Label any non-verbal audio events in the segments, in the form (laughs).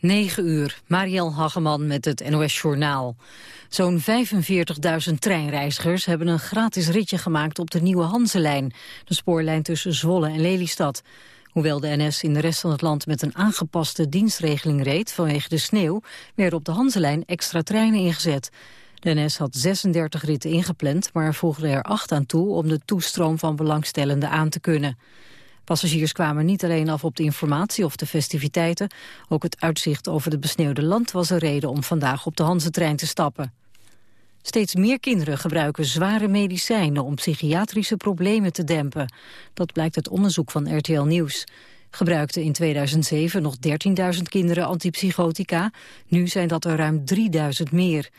9 uur, Marielle Hageman met het NOS Journaal. Zo'n 45.000 treinreizigers hebben een gratis ritje gemaakt op de nieuwe Hanselijn, de spoorlijn tussen Zwolle en Lelystad. Hoewel de NS in de rest van het land met een aangepaste dienstregeling reed vanwege de sneeuw, werden op de Hanselijn extra treinen ingezet. De NS had 36 ritten ingepland, maar voegde er 8 aan toe om de toestroom van belangstellenden aan te kunnen. Passagiers kwamen niet alleen af op de informatie of de festiviteiten. Ook het uitzicht over het besneeuwde land was een reden om vandaag op de Hanse-trein te stappen. Steeds meer kinderen gebruiken zware medicijnen om psychiatrische problemen te dempen. Dat blijkt uit onderzoek van RTL Nieuws. Gebruikten in 2007 nog 13.000 kinderen antipsychotica. Nu zijn dat er ruim 3.000 meer.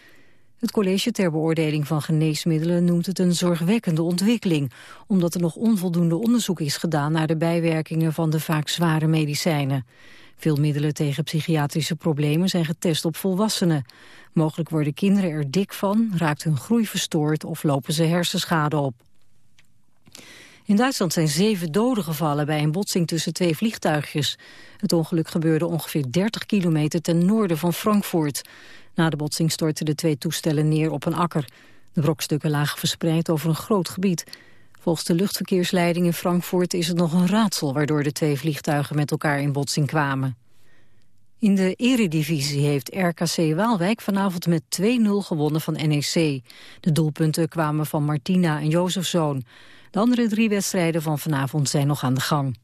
Het college ter beoordeling van geneesmiddelen noemt het een zorgwekkende ontwikkeling, omdat er nog onvoldoende onderzoek is gedaan naar de bijwerkingen van de vaak zware medicijnen. Veel middelen tegen psychiatrische problemen zijn getest op volwassenen. Mogelijk worden kinderen er dik van, raakt hun groei verstoord of lopen ze hersenschade op. In Duitsland zijn zeven doden gevallen bij een botsing tussen twee vliegtuigjes. Het ongeluk gebeurde ongeveer 30 kilometer ten noorden van Frankfurt. Na de botsing stortten de twee toestellen neer op een akker. De brokstukken lagen verspreid over een groot gebied. Volgens de luchtverkeersleiding in Frankfurt is het nog een raadsel... waardoor de twee vliegtuigen met elkaar in botsing kwamen. In de eredivisie heeft RKC Waalwijk vanavond met 2-0 gewonnen van NEC. De doelpunten kwamen van Martina en Jozefzoon. De andere drie wedstrijden van vanavond zijn nog aan de gang.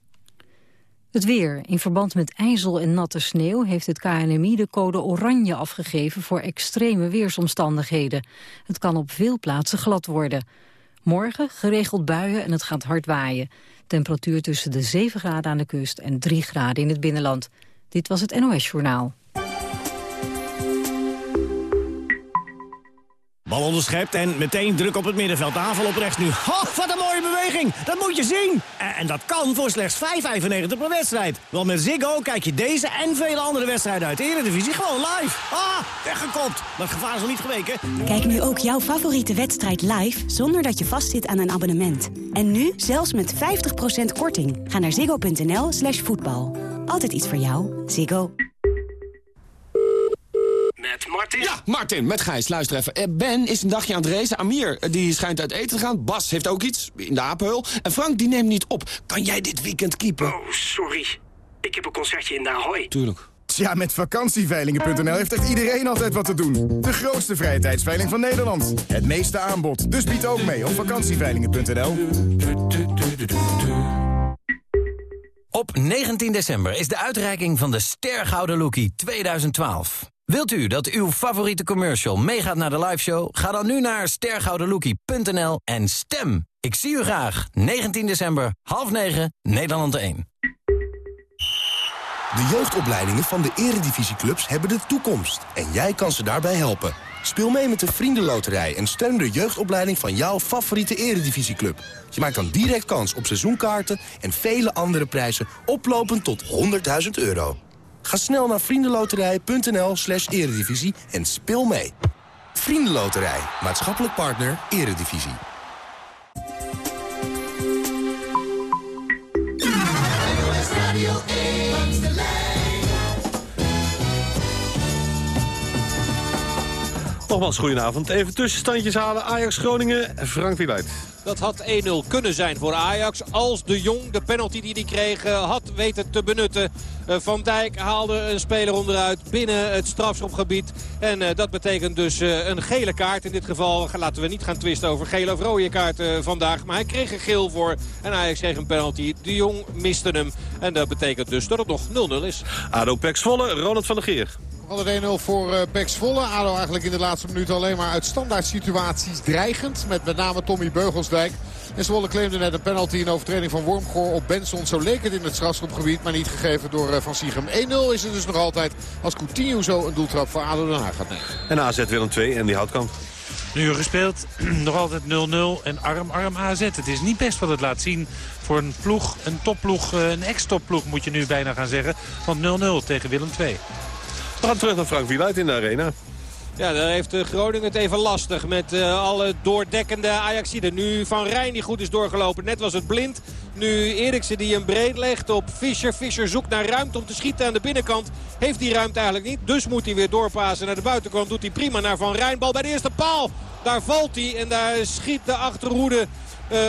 Het weer. In verband met ijzel en natte sneeuw heeft het KNMI de code oranje afgegeven voor extreme weersomstandigheden. Het kan op veel plaatsen glad worden. Morgen geregeld buien en het gaat hard waaien. Temperatuur tussen de 7 graden aan de kust en 3 graden in het binnenland. Dit was het NOS Journaal. Bal onderschept en meteen druk op het middenveld. Aanval op rechts nu. Oh, wat een mooie beweging. Dat moet je zien. En, en dat kan voor slechts 5,95 per wedstrijd. Want met Ziggo kijk je deze en vele andere wedstrijden uit de Eredivisie gewoon live. Ah, weggekopt. Dat gevaar is nog niet geweken. Kijk nu ook jouw favoriete wedstrijd live zonder dat je vastzit aan een abonnement. En nu zelfs met 50% korting. Ga naar ziggo.nl slash voetbal. Altijd iets voor jou. Ziggo. Met Martin? Ja, Martin, met Gijs. Luister even. Eh, Ben is een dagje aan het racen. Amir, eh, die schijnt uit eten te gaan. Bas heeft ook iets, in de apenhul. En Frank, die neemt niet op. Kan jij dit weekend keepen? Oh, sorry. Ik heb een concertje in de Ahoy. Tuurlijk. Tja, met vakantieveilingen.nl heeft echt iedereen altijd wat te doen. De grootste vrije tijdsveiling van Nederland. Het meeste aanbod. Dus bied ook mee op vakantieveilingen.nl. Op 19 december is de uitreiking van de Stergouden Lookie 2012. Wilt u dat uw favoriete commercial meegaat naar de liveshow? Ga dan nu naar stergoudenlookie.nl en stem. Ik zie u graag. 19 december, half 9, Nederland 1. De jeugdopleidingen van de eredivisieclubs hebben de toekomst. En jij kan ze daarbij helpen. Speel mee met de Vriendenloterij en steun de jeugdopleiding van jouw favoriete eredivisieclub. Je maakt dan direct kans op seizoenkaarten en vele andere prijzen oplopend tot 100.000 euro. Ga snel naar vriendenloterij.nl slash eredivisie en speel mee. Vriendenloterij, maatschappelijk partner, eredivisie. Nogmaals, goedenavond. Even tussenstandjes halen. Ajax Groningen, Frank Wieluid. Dat had 1-0 kunnen zijn voor Ajax. Als de Jong de penalty die hij kreeg eh, had weten te benutten. Eh, Van Dijk haalde een speler onderuit binnen het strafschopgebied. En eh, dat betekent dus een gele kaart. In dit geval laten we niet gaan twisten over gele of rode kaart vandaag. Maar hij kreeg een geel voor. En Ajax kreeg een penalty. De Jong miste hem. En dat betekent dus dat het nog 0-0 is. ADO Pek Zwolle, Ronald van der Geer. Altijd 1-0 voor uh, Pek Zwolle. ADO eigenlijk in de laatste minuut alleen maar uit standaard situaties dreigend. Met met name Tommy Beugelsdijk. En Zwolle claimde net een penalty in overtreding van Wormgoor op Benson. Zo leek het in het strafschopgebied, maar niet gegeven door uh, Van Siegem. 1-0 is het dus nog altijd als Coutinho zo een doeltrap voor ADO Den Haag gaat nemen. En AZ Willem 2 en die houtkamp. Nu gespeeld, (clears throat) nog altijd 0-0 en arm-arm AZ. Het is niet best wat het laat zien voor een ploeg, een topploeg, een ex-topploeg moet je nu bijna gaan zeggen. Want 0-0 tegen Willem 2. We gaan terug naar Frank Wieluid in de arena. Ja, daar heeft Groningen het even lastig met uh, alle doordekkende Ajaxiden. Nu Van Rijn die goed is doorgelopen. Net was het blind. Nu Eriksen die een breed legt op Fischer. Fischer zoekt naar ruimte om te schieten aan de binnenkant. Heeft die ruimte eigenlijk niet. Dus moet hij weer doorpassen naar de buitenkant. Doet hij prima naar Van Rijn. Bal bij de eerste paal. Daar valt hij en daar schiet de achterhoede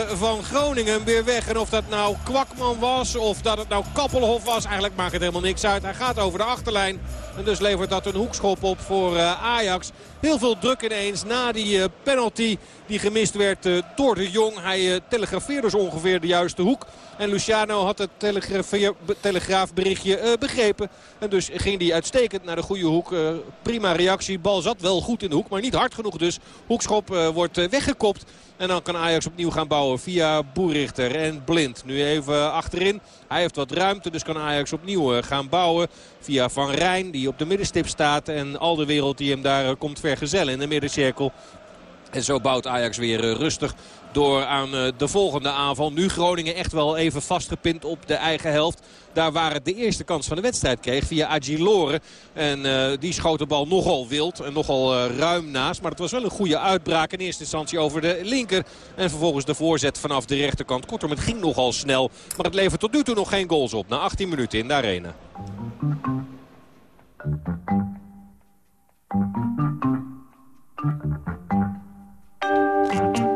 van Groningen weer weg. En of dat nou Kwakman was of dat het nou Kappelhof was, eigenlijk maakt het helemaal niks uit. Hij gaat over de achterlijn en dus levert dat een hoekschop op voor uh, Ajax. Heel veel druk ineens na die uh, penalty die gemist werd door de Jong. Hij telegrafeerde dus ongeveer de juiste hoek. En Luciano had het telegraafberichtje begrepen. En dus ging hij uitstekend naar de goede hoek. prima reactie. Bal zat wel goed in de hoek, maar niet hard genoeg dus. Hoekschop wordt weggekopt. En dan kan Ajax opnieuw gaan bouwen via Boerichter en Blind. Nu even achterin. Hij heeft wat ruimte, dus kan Ajax opnieuw eh, gaan bouwen. Via Van Rijn, die op de middenstip staat. En al de wereld die hem daar eh, komt vergezellen in de middencirkel. En zo bouwt Ajax weer eh, rustig door aan de volgende aanval. Nu Groningen echt wel even vastgepind op de eigen helft. Daar waar het de eerste kans van de wedstrijd kreeg via Agilore. En uh, die schoot de bal nogal wild en nogal ruim naast. Maar het was wel een goede uitbraak in eerste instantie over de linker. En vervolgens de voorzet vanaf de rechterkant. Kortom, het ging nogal snel. Maar het levert tot nu toe nog geen goals op. Na 18 minuten in de arena. Bye.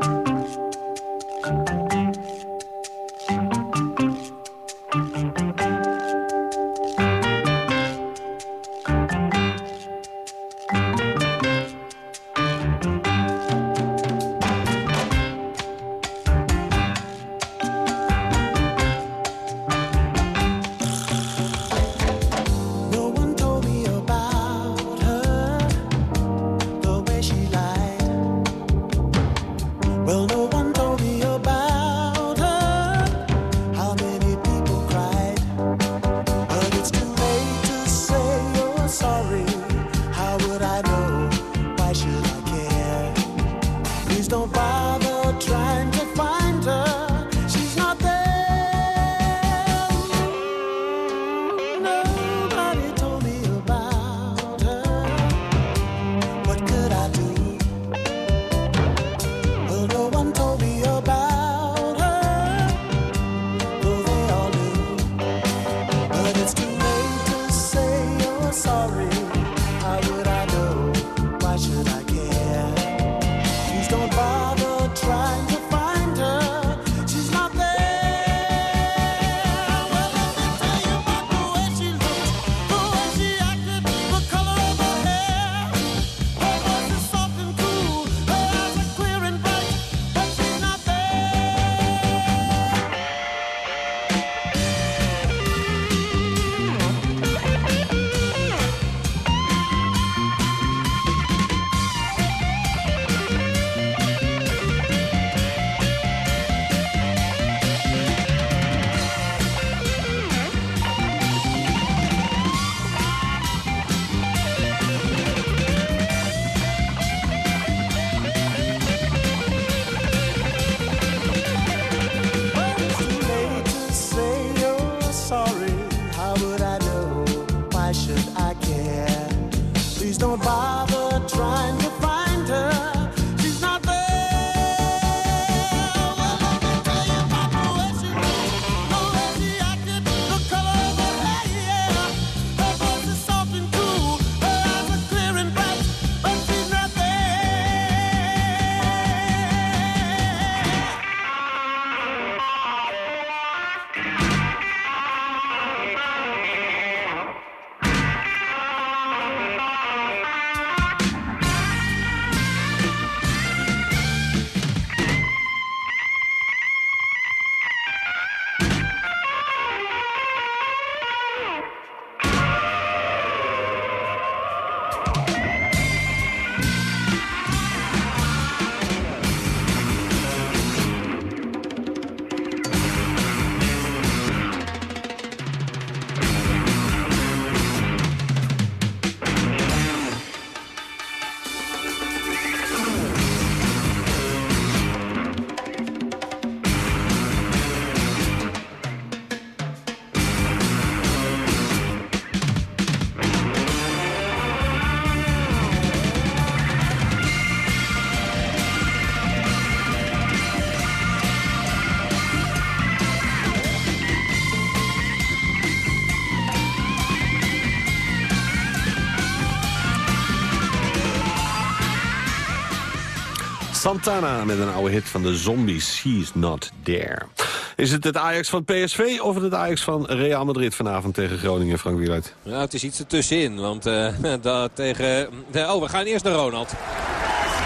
Santana met een oude hit van de Zombies. She's not there. Is het het Ajax van PSV of het Ajax van Real Madrid vanavond tegen Groningen, Frank Wieluid? Ja, het is iets ertussenin, want (laughs) uh, dat tegen... Oh, we gaan eerst naar Ronald.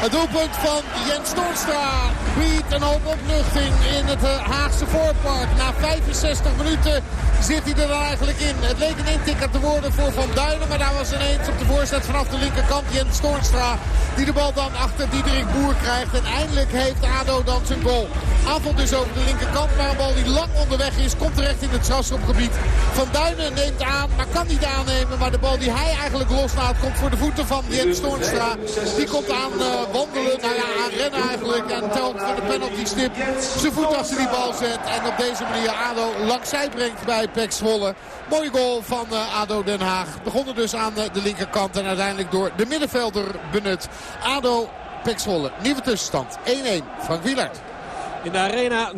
Het doelpunt van Jens Toornstra biedt een hoop opluchting in het eh, Haagse voorpark. Na 65 minuten zit hij er dan eigenlijk in. Het leek een intikker te worden voor Van Duinen. Maar daar was ineens op de voorzet vanaf de linkerkant Jens Toornstra. Die de bal dan achter Diederik Boer krijgt. En eindelijk heeft ADO dan zijn goal. Aanval dus over de linkerkant. Maar een bal die lang onderweg is. Komt terecht in het strafschopgebied. Van Duinen neemt aan. Maar kan niet aannemen. Maar de bal die hij eigenlijk loslaat komt voor de voeten van Jens Toornstra. Die komt aan uh, wandelen. Nou ja, aan rennen eigenlijk. En telt voor de penalty stip zijn voet achter die bal zet. En op deze manier ADO langs zij brengt bij Pek Zwolle. Mooie goal van uh, ADO Den Haag. Begonnen dus aan de linkerkant en uiteindelijk door de middenvelder benut. ADO Pek Zwolle. Nieuwe tussenstand 1-1. Frank Wielert. In de arena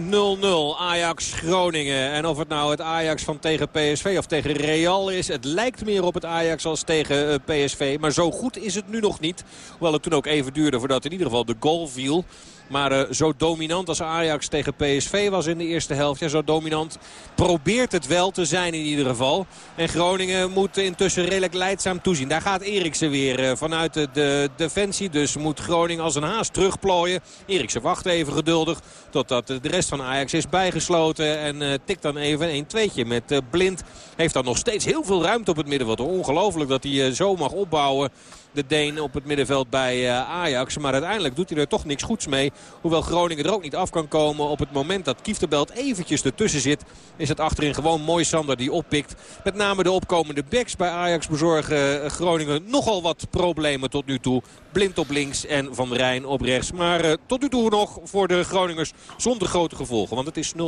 0-0 Ajax Groningen. En of het nou het Ajax van tegen PSV of tegen Real is. Het lijkt meer op het Ajax als tegen uh, PSV. Maar zo goed is het nu nog niet. Hoewel het toen ook even duurde voordat in ieder geval de goal viel. Maar uh, zo dominant als Ajax tegen PSV was in de eerste helft. Ja, zo dominant probeert het wel te zijn in ieder geval. En Groningen moet intussen redelijk leidzaam toezien. Daar gaat Eriksen weer uh, vanuit de, de, defensie. Dus moet Groningen als een haas terugplooien. Eriksen wacht even geduldig totdat de rest van Ajax is bijgesloten. En uh, tikt dan even een tweetje met Blind. Heeft dan nog steeds heel veel ruimte op het midden. Wat ongelooflijk dat hij zo mag opbouwen de Deen op het middenveld bij Ajax. Maar uiteindelijk doet hij er toch niks goeds mee. Hoewel Groningen er ook niet af kan komen op het moment dat Kieftenbelt eventjes ertussen zit. Is het achterin gewoon mooi Sander die oppikt. Met name de opkomende backs bij Ajax bezorgen Groningen nogal wat problemen tot nu toe. Blind op links en Van Rijn op rechts. Maar uh, tot nu toe nog voor de Groningers zonder grote gevolgen. Want het is 0-0. 0-0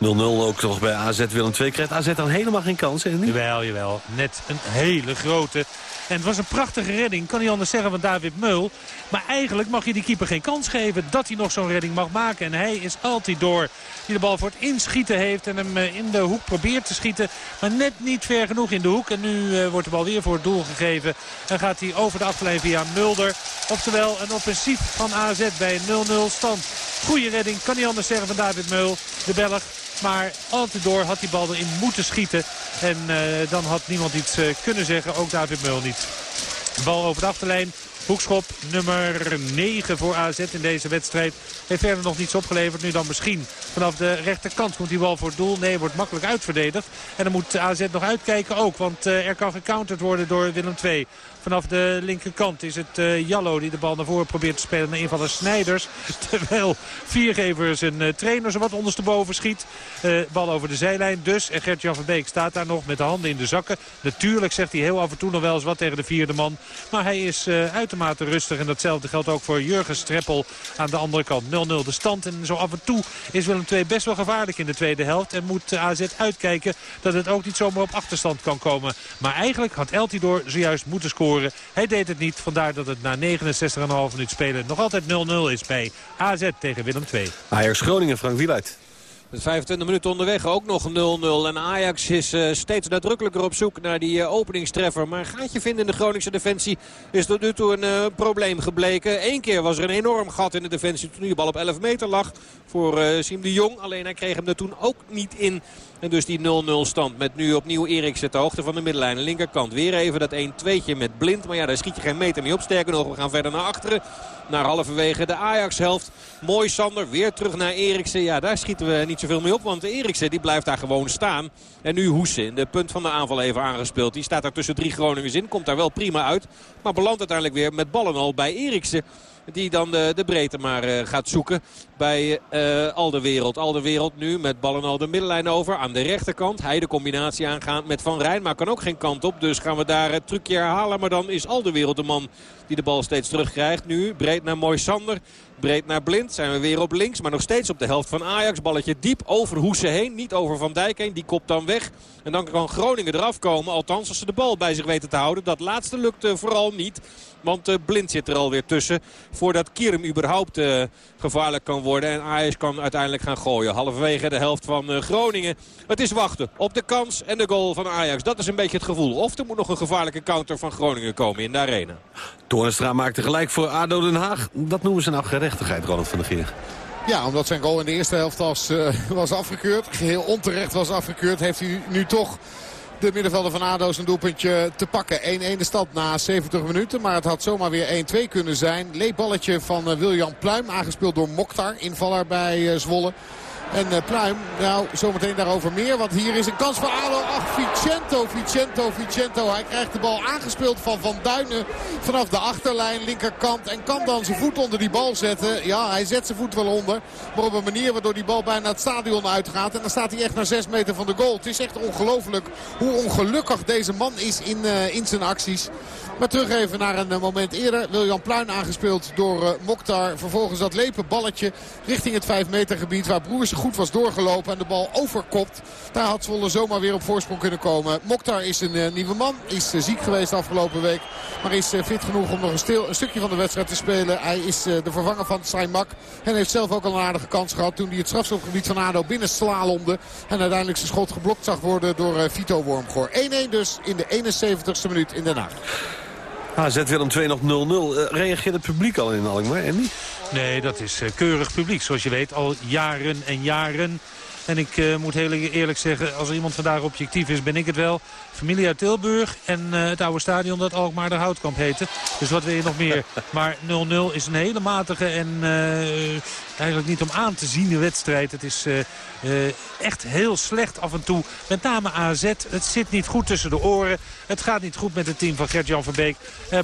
ook nog bij AZ Willem II. Krijgt AZ dan helemaal geen kans? Hè? Jawel, jawel. Net een hele grote en het was een prachtige redding, kan niet anders zeggen van David Meul. Maar eigenlijk mag je die keeper geen kans geven dat hij nog zo'n redding mag maken. En hij is altijd door die de bal voor het inschieten heeft en hem in de hoek probeert te schieten. Maar net niet ver genoeg in de hoek. En nu uh, wordt de bal weer voor het doel gegeven. En gaat hij over de achterlijn via Mulder. Oftewel een offensief van AZ bij een 0-0 stand. Goeie redding, kan niet anders zeggen van David Meul. De Belg maar door had die bal erin moeten schieten. En uh, dan had niemand iets uh, kunnen zeggen. Ook David Meul niet. Bal over de achterlijn. Hoekschop nummer 9 voor AZ in deze wedstrijd. Heeft verder nog niets opgeleverd. Nu dan misschien vanaf de rechterkant komt die bal voor het doel. Nee, wordt makkelijk uitverdedigd. En dan moet AZ nog uitkijken ook. Want uh, er kan gecounterd worden door Willem II. Vanaf de linkerkant is het uh, Jallo die de bal naar voren probeert te spelen. Naar invaller Snijders. (laughs) Terwijl Viergever zijn uh, trainer zo wat ondersteboven schiet. Uh, bal over de zijlijn dus. En Gert-Jan van Beek staat daar nog met de handen in de zakken. Natuurlijk zegt hij heel af en toe nog wel eens wat tegen de vierde man. Maar hij is uitermate rustig. En datzelfde geldt ook voor Jurgen Streppel aan de andere kant. 0-0 de stand. En zo af en toe is Willem II best wel gevaarlijk in de tweede helft. En moet AZ uitkijken dat het ook niet zomaar op achterstand kan komen. Maar eigenlijk had Eltidoor zojuist moeten scoren. Hij deed het niet, vandaar dat het na 69,5 minuut spelen nog altijd 0-0 is bij AZ tegen Willem II. Ajax Groningen, Frank Wieluid. Met 25 minuten onderweg ook nog 0-0. En Ajax is uh, steeds nadrukkelijker op zoek naar die uh, openingstreffer. Maar gaat je vinden in de Groningse defensie is tot nu toe een uh, probleem gebleken. Eén keer was er een enorm gat in de defensie toen die bal op 11 meter lag voor Siem de Jong. Alleen hij kreeg hem er toen ook niet in. En dus die 0-0 stand met nu opnieuw Eriksen ter hoogte van de middenlijn. Linkerkant weer even dat 1-2'tje met Blind. Maar ja, daar schiet je geen meter mee op. Sterker nog, we gaan verder naar achteren. Naar halverwege de Ajax-helft. Mooi Sander, weer terug naar Eriksen. Ja, daar schieten we niet zoveel mee op. Want Eriksen die blijft daar gewoon staan. En nu Hoesen de punt van de aanval even aangespeeld. Die staat daar tussen drie Groningers in. Komt daar wel prima uit. Maar belandt uiteindelijk weer met ballen al bij Eriksen. Die dan de, de breedte maar uh, gaat zoeken bij uh, Al de Wereld. Al de Wereld nu met ballen al de middenlijn over. Aan de rechterkant. Hij de combinatie aangaan met Van Rijn. Maar kan ook geen kant op. Dus gaan we daar het trucje herhalen. Maar dan is Al de man die de bal steeds terugkrijgt. Nu breed naar Mooi Sander. Breed naar Blind. Zijn we weer op links. Maar nog steeds op de helft van Ajax. Balletje diep over Hoesen heen. Niet over Van Dijk heen. Die kopt dan weg. En dan kan Groningen eraf komen. Althans als ze de bal bij zich weten te houden. Dat laatste lukt vooral niet. Want uh, Blind zit er alweer tussen. Voordat Kierum überhaupt uh, gevaarlijk kan worden. En Ajax kan uiteindelijk gaan gooien. Halverwege de helft van Groningen. Het is wachten op de kans en de goal van Ajax. Dat is een beetje het gevoel. Of er moet nog een gevaarlijke counter van Groningen komen in de arena. Toornstra maakte gelijk voor ADO Den Haag. Dat noemen ze nou gerecht. Plechtigheid, Ronald van der Geer. Ja, omdat zijn goal in de eerste helft was, uh, was afgekeurd. Geheel onterecht was afgekeurd. Heeft hij nu toch de middenvelder van ADO zijn doelpuntje te pakken. 1-1 de stand na 70 minuten. Maar het had zomaar weer 1-2 kunnen zijn. Leepballetje van William Pluim. Aangespeeld door Mokhtar. Invaller bij Zwolle. En uh, Pluim, nou zometeen daarover meer. Want hier is een kans voor ADO. Ach, Vicento, Vicento, Vicento. Hij krijgt de bal aangespeeld van Van Duinen vanaf de achterlijn, linkerkant. En kan dan zijn voet onder die bal zetten. Ja, hij zet zijn voet wel onder. Maar op een manier waardoor die bal bijna het stadion uitgaat. En dan staat hij echt naar 6 meter van de goal. Het is echt ongelooflijk hoe ongelukkig deze man is in, uh, in zijn acties. Maar terug even naar een uh, moment eerder. Wiljan Pluin aangespeeld door Mokhtar. Vervolgens dat lepen balletje richting het 5 meter gebied. Waar Broers goed was doorgelopen en de bal overkopt. Daar had Zwolle zomaar weer op voorsprong kunnen komen. Mokhtar is een uh, nieuwe man. Is ziek geweest afgelopen week. Maar is fit genoeg om nog een, stukje van de wedstrijd te spelen. Hij is de vervanger van Saimak. En heeft zelf ook al een aardige kans gehad. Toen hij het strafschopgebied van ADO binnen slalomde. En uiteindelijk zijn schot geblokt zag worden door Vito Wormgoor. 1-1 dus in de 71ste minuut in Den Haag. AZ Willem 2 nog 0-0. Uh, reageert het publiek al in Alkmaar, Andy? Nee, dat is uh, keurig publiek. Zoals je weet, al jaren en jaren. En ik uh, moet heel eerlijk zeggen, als er iemand vandaag objectief is, ben ik het wel. Familie uit Tilburg en uh, het oude stadion dat Alkmaar de Houtkamp heette. Dus wat wil je nog meer? (laughs) Maar 0-0 is een hele matige en uh, eigenlijk niet om aan te zien de wedstrijd. Het is echt heel slecht af en toe. Met name AZ. Het zit niet goed tussen de oren. Het gaat niet goed met het team van Gert-Jan van Beek.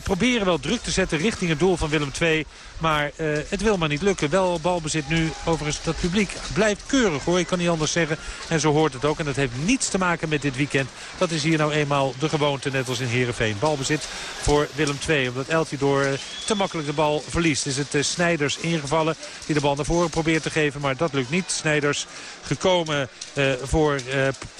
proberen wel druk te zetten richting het doel van Willem II. Maar het wil maar niet lukken. Wel balbezit nu. Overigens dat publiek blijft keurig hoor. Ik kan niet anders zeggen. En zo hoort het ook. En dat heeft niets te maken met dit weekend. Dat is hier nou eenmaal de gewoonte, net als in Heerenveen. Balbezit voor Willem II, omdat Eltidoor te makkelijk de bal verliest. Is het uh, Snijders ingevallen die de bal naar voren probeert te geven, maar dat lukt niet. Snijders gekomen uh, voor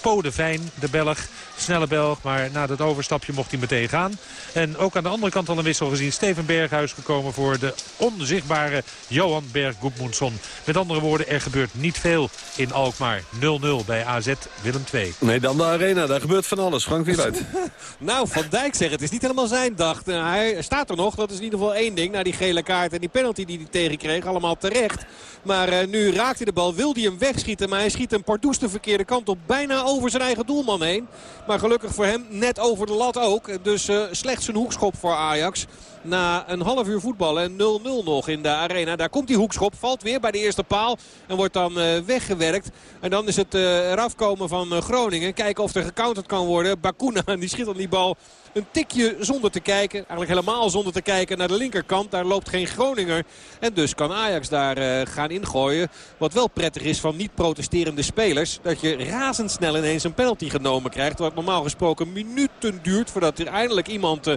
Podevijn, de Belg. Snelle Belg, maar na dat overstapje mocht hij meteen gaan. En ook aan de andere kant al een wissel gezien. Steven Berghuis gekomen voor de onzichtbare Johan Berg Goedmundsson. Met andere woorden, er gebeurt niet veel in Alkmaar. 0-0 bij AZ Willem II. Nee, dan de arena. Daar gebeurt van alles. Frank (laughs) nou, Van Dijk zegt het is niet helemaal zijn dag. Hij staat er nog. Dat is in ieder geval één ding. Na die gele kaart en die penalty die hij tegenkreeg. Allemaal terecht. Maar uh, nu raakt hij de bal. Wil hij hem wegschieten. Maar hij schiet een pardoes de verkeerde kant op. Bijna over zijn eigen doelman heen. Maar gelukkig voor hem net over de lat ook. Dus uh, slechts een hoekschop voor Ajax. Na een half uur voetballen 0-0 nog in de arena. Daar komt die hoekschop. Valt weer bij de eerste paal. En wordt dan uh, weggewerkt. En dan is het uh, eraf komen van Groningen. Kijken of er gecounterd kan worden. Bakuna (laughs) die schiet dan die bal een tikje zonder te kijken. Eigenlijk helemaal zonder te kijken naar de linkerkant. Daar loopt geen Groninger. En dus kan Ajax daar gaan ingooien. Wat wel prettig is van niet protesterende spelers. Dat je razendsnel ineens een penalty genomen krijgt. Wat normaal gesproken minuten duurt voordat er eindelijk iemand...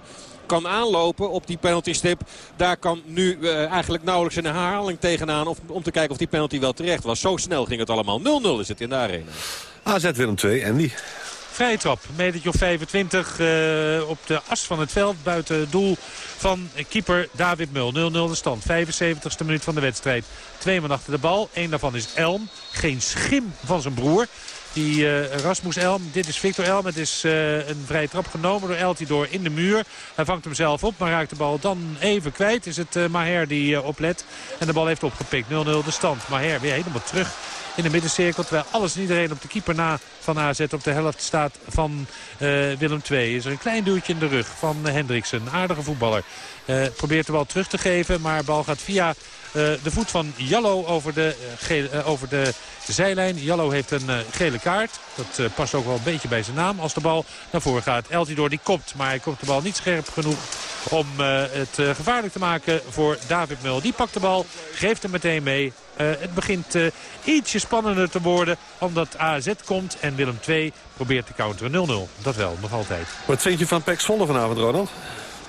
kan aanlopen op die penaltystip. Daar kan nu uh, eigenlijk nauwelijks een herhaling tegenaan of, om te kijken of die penalty wel terecht was. Zo snel ging het allemaal. 0-0 is het in de arena. AZ Willem 2, Andy. Vrije trap, metertje of 25 uh, op de as van het veld. Buiten doel van keeper David Mul. 0-0 de stand, 75ste minuut van de wedstrijd. Twee man achter de bal, één daarvan is Elm. Geen schim van zijn broer. Die uh, Rasmus Elm, dit is Victor Elm. Het is uh, een vrije trap genomen door Eltidoor in de muur. Hij vangt hem zelf op, maar raakt de bal dan even kwijt. Is het uh, Maher die oplet. En de bal heeft opgepikt. 0-0 de stand. Maher weer helemaal terug in de middencirkel. Terwijl alles en iedereen op de keeper na van AZ op de helft staat van Willem II. Is er een klein duwtje in de rug van Hendriksen. Aardige voetballer. Probeert de bal terug te geven, maar de bal gaat via de voet van Jallo over de, gele, over de zijlijn. Jallo heeft een gele kaart. Dat past ook wel een beetje bij zijn naam als de bal naar voren gaat. Eltidoor die kopt, maar hij komt de bal niet scherp genoeg om het gevaarlijk te maken voor David Mul. Die pakt de bal, geeft hem meteen mee. Het begint ietsje spannender te worden omdat AZ komt en Willem II probeert te counteren. 0-0, dat wel, nog altijd. Wat vind je van Pek Zwolle vanavond, Ronald?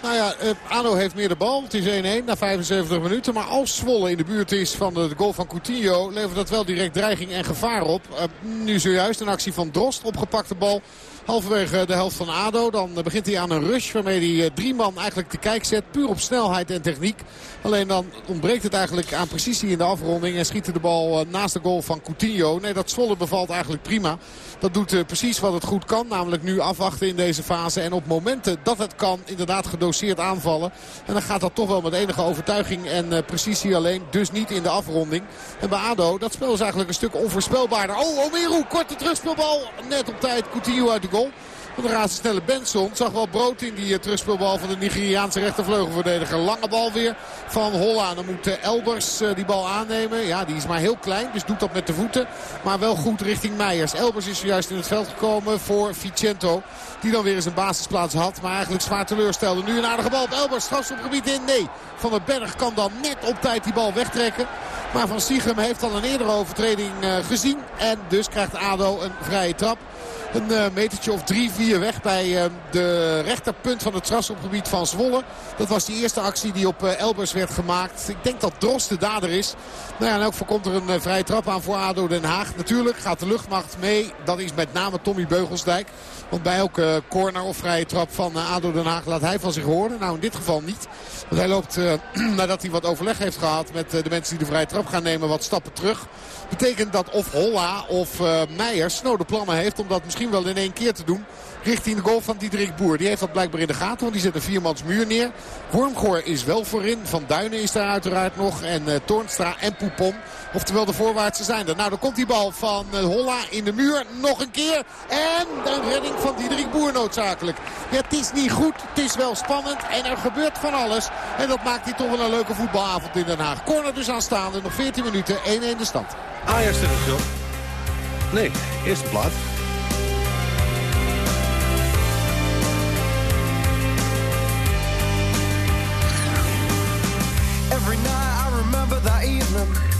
Nou ja, uh, ADO heeft meer de bal. Het is 1-1 na 75 minuten. Maar als Zwolle in de buurt is van de goal van Coutinho... levert dat wel direct dreiging en gevaar op. nu zojuist een actie van Drost, opgepakte bal Halverwege de helft van ADO. Dan begint hij aan een rush waarmee hij drie man eigenlijk te kijk zet. Puur op snelheid en techniek. Alleen dan ontbreekt het eigenlijk aan precisie in de afronding. En schiet de bal naast de goal van Coutinho. Nee, dat Zwolle bevalt eigenlijk prima. Dat doet precies wat het goed kan. Namelijk nu afwachten in deze fase. En op momenten dat het kan inderdaad gedoseerd aanvallen. En dan gaat dat toch wel met enige overtuiging en precisie alleen. Dus niet in de afronding. En bij ADO, dat spel is eigenlijk een stuk onvoorspelbaarder. Oh, Omeru, korte terugspeelbal. Net op tijd Coutinho uit de goal. Van de razendsnelle Benson zag wel brood in die terugspeelbal van de Nigeriaanse rechtervleugelverdediger. Lange bal weer van Holla. Dan moet Elbers die bal aannemen. Ja, die is maar heel klein, dus doet dat met de voeten. Maar wel goed richting Meijers. Elbers is zojuist in het veld gekomen voor Vicento. Die dan weer eens een basisplaats had. Maar eigenlijk zwaar teleurstelde. Nu een aardige bal op Elbers. gebied in. Nee. Van den Berg kan dan net op tijd die bal wegtrekken. Maar Van Siegem heeft al een eerdere overtreding gezien. En dus krijgt ADO een vrije trap. Een uh, metertje of drie, vier weg bij uh, de rechterpunt van het strafschopgebied van Zwolle. Dat was die eerste actie die op uh, Elbers werd gemaakt. Ik denk dat Drost de dader is. Nou ja, en ook voorkomt er een vrije trap aan voor ADO Den Haag. Natuurlijk gaat de luchtmacht mee. Dat is met name Tommy Beugelsdijk. Want bij elke corner of vrije trap van ADO Den Haag laat hij van zich horen. Nou, in dit geval niet. Want hij loopt, (clears throat) nadat hij wat overleg heeft gehad met de mensen die de vrije trap gaan nemen, wat stappen terug. Betekent dat of Holla of uh, Meijers snode plannen heeft om dat misschien wel in één keer te doen. Richting de goal van Diederik Boer. Die heeft dat blijkbaar in de gaten, want die zet een viermans muur neer. Wormgoor is wel voorin. Van Duinen is daar uiteraard nog. En uh, Toornstra en Poupon. Oftewel de voorwaartse zijn er. Nou, dan komt die bal van uh, Holla in de muur. Nog een keer. En een redding van Diederik Boer noodzakelijk. Ja, het is niet goed. Het is wel spannend. En er gebeurt van alles. En dat maakt hij toch wel een leuke voetbalavond in Den Haag. Corner dus aanstaande. Nog 14 minuten. 1-1 de stand. Ajax het joh. Nee, eerste plaats. Every night I remember that evening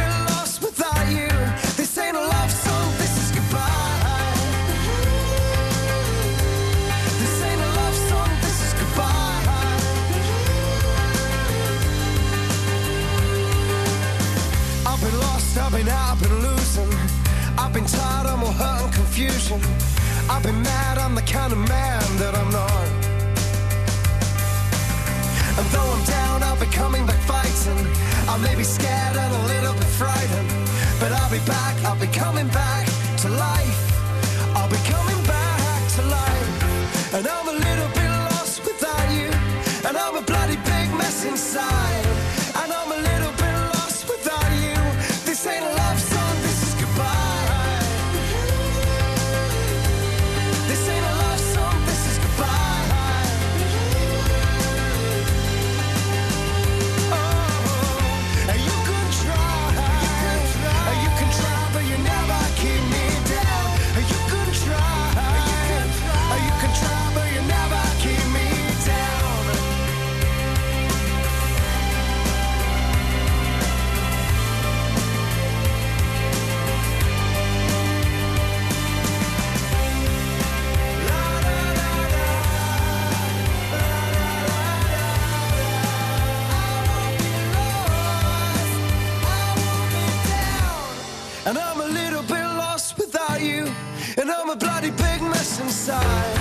been I've been losing. I've been tired, I'm all hurt and confusion. I've been mad, I'm the kind of man that I'm not. And though I'm down, I'll be coming back fighting. I may be scared and a little bit frightened But I'll be back, I'll be coming back side.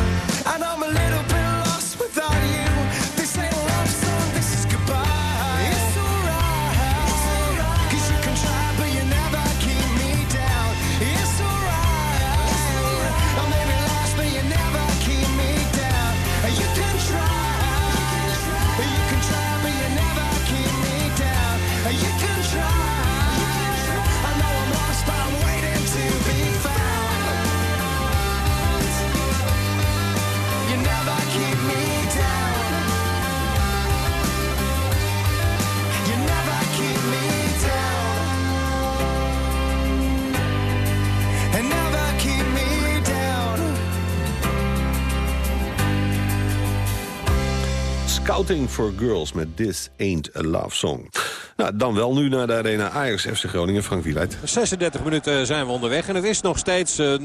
For Girls met This Ain't a Love Song. Nou, dan wel nu naar de arena Ajax FC Groningen, Frank Wieluid. 36 minuten zijn we onderweg en het is nog steeds 0-0.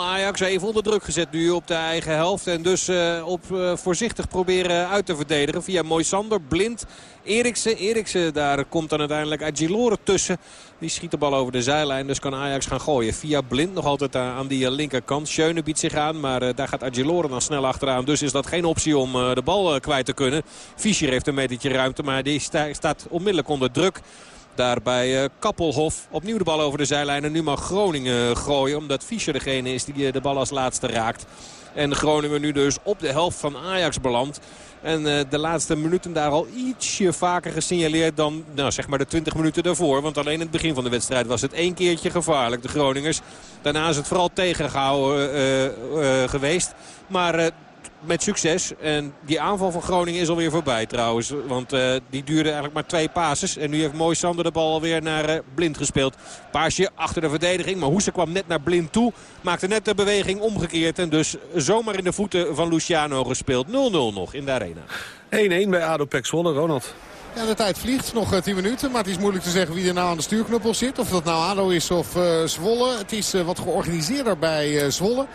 Ajax even onder druk gezet nu op de eigen helft. En dus op voorzichtig proberen uit te verdedigen via Moisander, Blind Eriksen. Eriksen, daar komt dan uiteindelijk Agilore tussen. Die schiet de bal over de zijlijn. Dus kan Ajax gaan gooien. Via Blind nog altijd aan die linkerkant. Schöne biedt zich aan. Maar daar gaat Agilore dan snel achteraan. Dus is dat geen optie om de bal kwijt te kunnen. Fischer heeft een metertje ruimte. Maar die staat onmiddellijk onder druk. Daar bij Kappelhof. Opnieuw de bal over de zijlijn. En nu mag Groningen gooien. Omdat Fischer degene is die de bal als laatste raakt. En Groningen nu dus op de helft van Ajax belandt. En uh, de laatste minuten daar al ietsje vaker gesignaleerd dan nou, zeg maar de 20 minuten daarvoor. Want alleen in het begin van de wedstrijd was het één keertje gevaarlijk. De Groningers. Daarna is het vooral tegengehouden uh, uh, geweest. Maar met succes. En die aanval van Groningen is alweer voorbij trouwens. Want uh, die duurde eigenlijk maar twee passes. En nu heeft Mooi Sander de bal alweer naar uh, Blind gespeeld. Paasje achter de verdediging. Maar Hoese kwam net naar Blind toe. Maakte net de beweging omgekeerd. En dus zomaar in de voeten van Luciano gespeeld. 0-0 nog in de arena. 1-1 bij ADO Pek Zwolle, Ronald. Ja, de tijd vliegt. Nog 10 minuten. Maar het is moeilijk te zeggen wie er nou aan de stuurknuppel zit. Of dat nou ADO is of uh, Zwolle. Het is wat georganiseerder bij Zwolle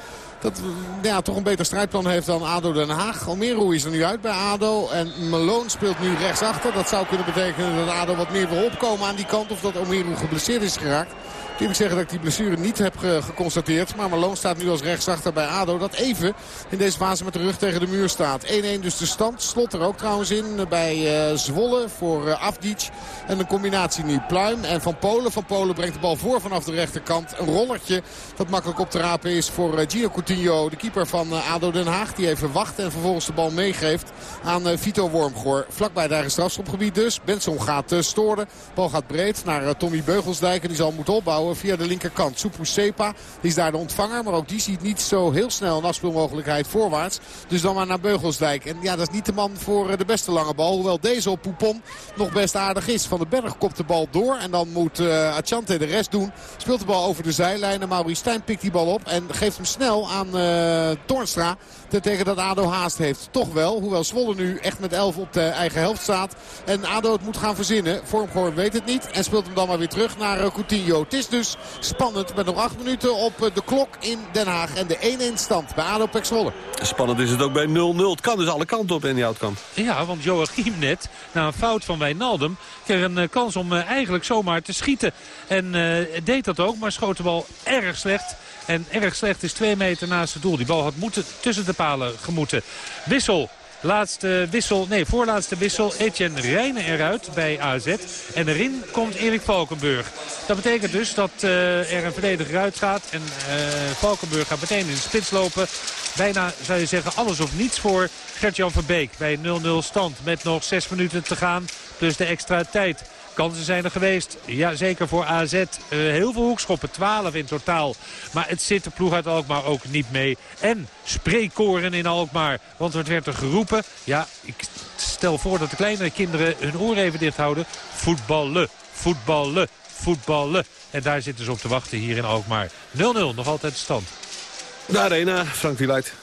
dat ja, toch een beter strijdplan heeft dan ADO Den Haag. Almere is er nu uit bij ADO. En Malone speelt nu rechtsachter. Dat zou kunnen betekenen dat ADO wat meer wil opkomen aan die kant. Of dat Almere geblesseerd is geraakt. Ik moet zeggen dat ik die blessure niet heb geconstateerd. Maar Malone staat nu als rechtsachter bij ADO. Dat even in deze fase met de rug tegen de muur staat. 1-1 dus de stand. Slot er ook trouwens in bij uh, Zwolle voor uh, Afdic. En een combinatie nu Pluim en Van Polen. Van Polen brengt de bal voor vanaf de rechterkant. Een rollertje dat makkelijk op te rapen is voor uh, Gio Coutinho. De keeper van ADO Den Haag. Die even wacht en vervolgens de bal meegeeft aan Vito Wormgoor. Vlakbij daar is strafschopgebied dus. Benson gaat storen. De bal gaat breed naar Tommy Beugelsdijk. En die zal moeten opbouwen via de linkerkant. Supu Sepa is daar de ontvanger. Maar ook die ziet niet zo heel snel een afspeelmogelijkheid voorwaarts. Dus dan maar naar Beugelsdijk. En ja, dat is niet de man voor de beste lange bal. Hoewel deze op Poupon nog best aardig is. Van den Berg kopt de bal door. En dan moet Achante de rest doen. Speelt de bal over de zijlijn. En Maurice Stijn pikt die bal op. En geeft hem snel aan uh, Toornstra. Tegen dat ADO haast heeft. Toch wel. Hoewel Zwolle nu echt met 11 op de eigen helft staat. En ADO het moet gaan verzinnen. Vormgoor weet het niet. En speelt hem dan maar weer terug naar uh, Coutinho. Het is dus spannend met nog 8 minuten op de klok in Den Haag. En de 1-1 stand bij ADO Pek Zwolle. Spannend is het ook bij 0-0. Het kan dus alle kanten op in die outkant. Ja, want Joachim net, na een fout van Wijnaldum... kreeg een kans om eigenlijk zomaar te schieten. En uh, deed dat ook, maar schoot de bal erg slecht. En erg slecht is twee meter naast het doel. Die bal had moeten tussen de palen gemoeten. Wissel Laatste wissel, nee, voorlaatste wissel. Etienne Rijnen eruit bij AZ. En erin komt Erik Valkenburg. Dat betekent dus dat uh, er een verdediger uitgaat. En uh, Valkenburg gaat meteen in de spits lopen. Bijna zou je zeggen alles of niets voor Gert-Jan Verbeek. Bij 0-0 stand met nog 6 minuten te gaan. Dus de extra tijd. Kansen zijn er geweest. Ja, zeker voor AZ. Uh, heel veel hoekschoppen, 12 in totaal. Maar het zit de ploeg uit Alkmaar ook niet mee. En spreekkoren in Alkmaar. Want het werd er geroepen. Ja, ik stel voor dat de kleinere kinderen hun oren even dicht houden. Voetballen, voetballen, voetballen. En daar zitten ze op te wachten hier in Alkmaar. 0-0, nog altijd de stand. De arena, Frank Wieluid.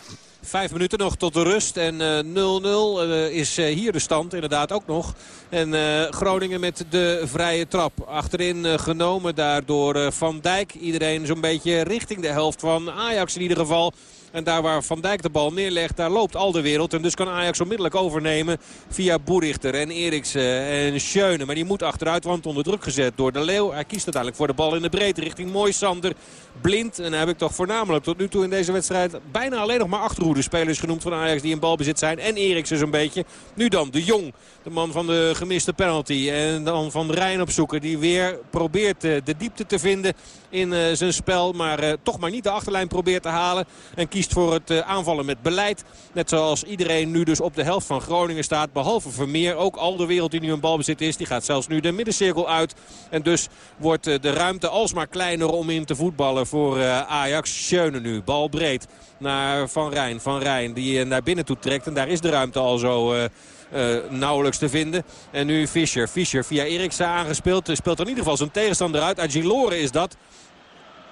Vijf minuten nog tot de rust. En 0-0 uh, uh, is uh, hier de stand inderdaad ook nog. En Groningen met de vrije trap. Achterin genomen daardoor Van Dijk. Iedereen zo'n beetje richting de helft van Ajax in ieder geval. En daar waar Van Dijk de bal neerlegt, daar loopt al de wereld. En dus kan Ajax onmiddellijk overnemen via Boerichter en Eriksen en Schöne. Maar die moet achteruit, want onder druk gezet door de Leeuw. Hij kiest uiteindelijk voor de bal in de breedte richting Moisander. Blind. En dan heb ik toch voornamelijk tot nu toe in deze wedstrijd bijna alleen nog maar achterhoede spelers genoemd van Ajax die in balbezit zijn. En Eriksen zo'n beetje. Nu dan de Jong, de man van de gemiste penalty. En dan Van Rijn opzoeken die weer probeert de diepte te vinden in uh, zijn spel. Maar uh, toch maar niet de achterlijn probeert te halen. En kiest voor het uh, aanvallen met beleid. Net zoals iedereen nu dus op de helft van Groningen staat. Behalve Vermeer. Ook al de wereld die nu in balbezit is. Die gaat zelfs nu de middencirkel uit. En dus wordt de ruimte alsmaar kleiner om in te voetballen voor Ajax. Schöne nu. Bal breed naar Van Rijn. Van Rijn die naar binnen toe trekt. En daar is de ruimte al zo... Uh, nauwelijks te vinden. En nu Fischer. Fischer via Eriksen aangespeeld. Speelt er in ieder geval zijn tegenstander uit. Agilore is dat.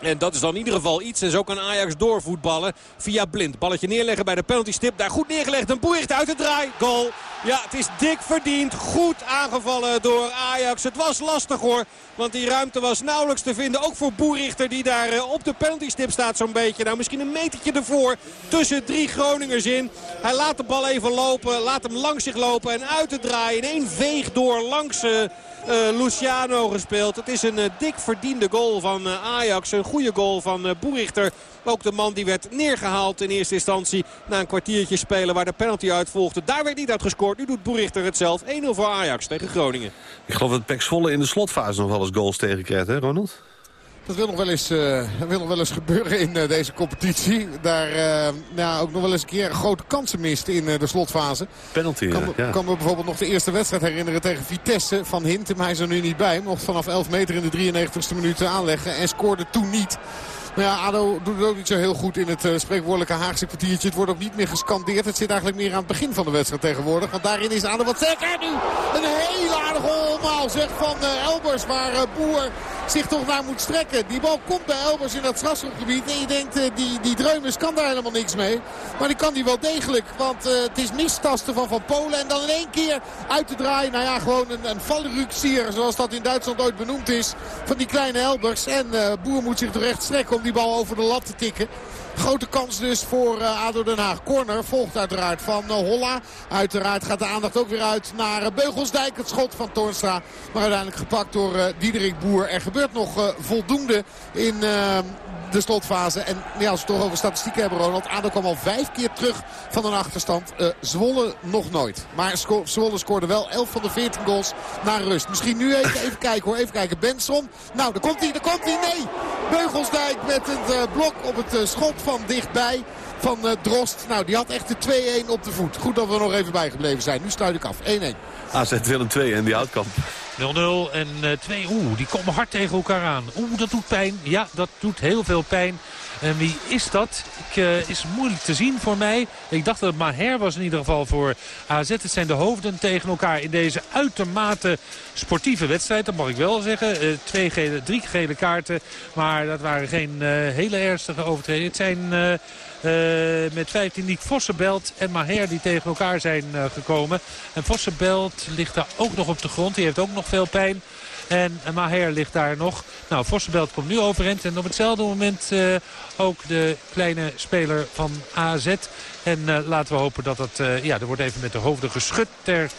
En dat is dan in ieder geval iets. En zo kan Ajax doorvoetballen via Blind. Balletje neerleggen bij de penalty stip. Daar goed neergelegd. Een boericht uit de draai. Goal Ja, het is dik verdiend. Goed aangevallen door Ajax. Het was lastig hoor. Want die ruimte was nauwelijks te vinden. Ook voor Boerichter die daar eh, op de penaltystip staat zo'n beetje. Nou, misschien een metertje ervoor. Tussen drie Groningers in. Hij laat de bal even lopen. Laat hem langs zich lopen. En uit te draaien. In één veeg door langs... Uh, Luciano gespeeld. Het is een dik verdiende goal van Ajax. Een goede goal van Boerichter. Ook de man die werd neergehaald in eerste instantie na een kwartiertje spelen waar de penalty uit volgde. Daar werd niet uit gescoord. Nu doet Boerichter het zelf. 1-0 voor Ajax tegen Groningen. Ik geloof dat Pek Zwolle in de slotfase nog wel eens goals tegenkrijgt, hè Ronald? Dat wil nog wel eens, uh, wil nog wel eens gebeuren in uh, deze competitie. Daar uh, nou, ook nog wel eens een keer grote kansen mist in de slotfase. Penalty, kan, ja. kan me bijvoorbeeld nog de eerste wedstrijd herinneren tegen Vitesse van Hintem. Hij is er nu niet bij. Mocht vanaf 11 meter in de 93ste minuut aanleggen en scoorde toen niet. Maar ja, ADO doet het ook niet zo heel goed in het uh, spreekwoordelijke Haagse kwartiertje. Het wordt ook niet meer gescandeerd. Het zit eigenlijk meer aan het begin van de wedstrijd tegenwoordig. Want daarin is ADO wat. En nu een hele aardige omhaal zeg van uh, Elbers. Waar uh, Boer zich toch naar moet strekken. Die bal komt bij Elbers in dat strafschopgebied. En je denkt, die, die Dreumes kan daar helemaal niks mee. Maar die kan die wel degelijk. Want het is mistasten van Van Polen. En dan in één keer uit te draaien. Nou ja, gewoon een, een. Zoals dat in Duitsland ooit benoemd is. Van die kleine Elbers. En Boer moet zich toch echt strekken om die bal over de lat te tikken. Grote kans dus voor uh, ADO Den Haag. Corner volgt uiteraard van uh, Holla. Uiteraard gaat de aandacht ook weer uit naar uh, Beugelsdijk. Het schot van Toornstra. Maar uiteindelijk gepakt door Diederik Boer. Er gebeurt nog voldoende in de slotfase. En ja, als we het toch over statistieken hebben, Ronald. ADO kwam al vijf keer terug van een achterstand. Zwolle nog nooit. Maar Zwolle scoorde wel 11 van de 14 goals naar rust. Misschien nu even, even kijken hoor. Even kijken. Benson. Nou, daar komt hij. Daar komt hij. Nee. Beugelsdijk met het blok op het schot van dichtbij. Van Drost. Nou, die had echt de 2-1 op de voet. Goed dat we er nog even bijgebleven zijn. Nu sluit ik af. 1-1. AZ Willem 2 en die houtkamp. 0-0 en 2. Oeh, die komen hard tegen elkaar aan. Oeh, dat doet pijn. Ja, dat doet heel veel pijn. En wie is dat? Ik, uh, is moeilijk te zien voor mij. Ik dacht dat het Maher was in ieder geval voor AZ. Het zijn de hoofden tegen elkaar in deze uitermate sportieve wedstrijd. Dat mag ik wel zeggen. Uh, twee gele, drie gele kaarten. Maar dat waren geen uh, hele ernstige overtredingen. Het zijn... Met 15 Nick Vossenbelt en Maher die tegen elkaar zijn gekomen. En Vossenbelt ligt daar ook nog op de grond. Die heeft ook nog veel pijn. En Maher ligt daar nog. Nou, Vossenbelt komt nu overeind. En op hetzelfde moment uh, ook de kleine speler van AZ. En uh, laten we hopen dat het... Uh, ja, er wordt even met de hoofden geschud ter,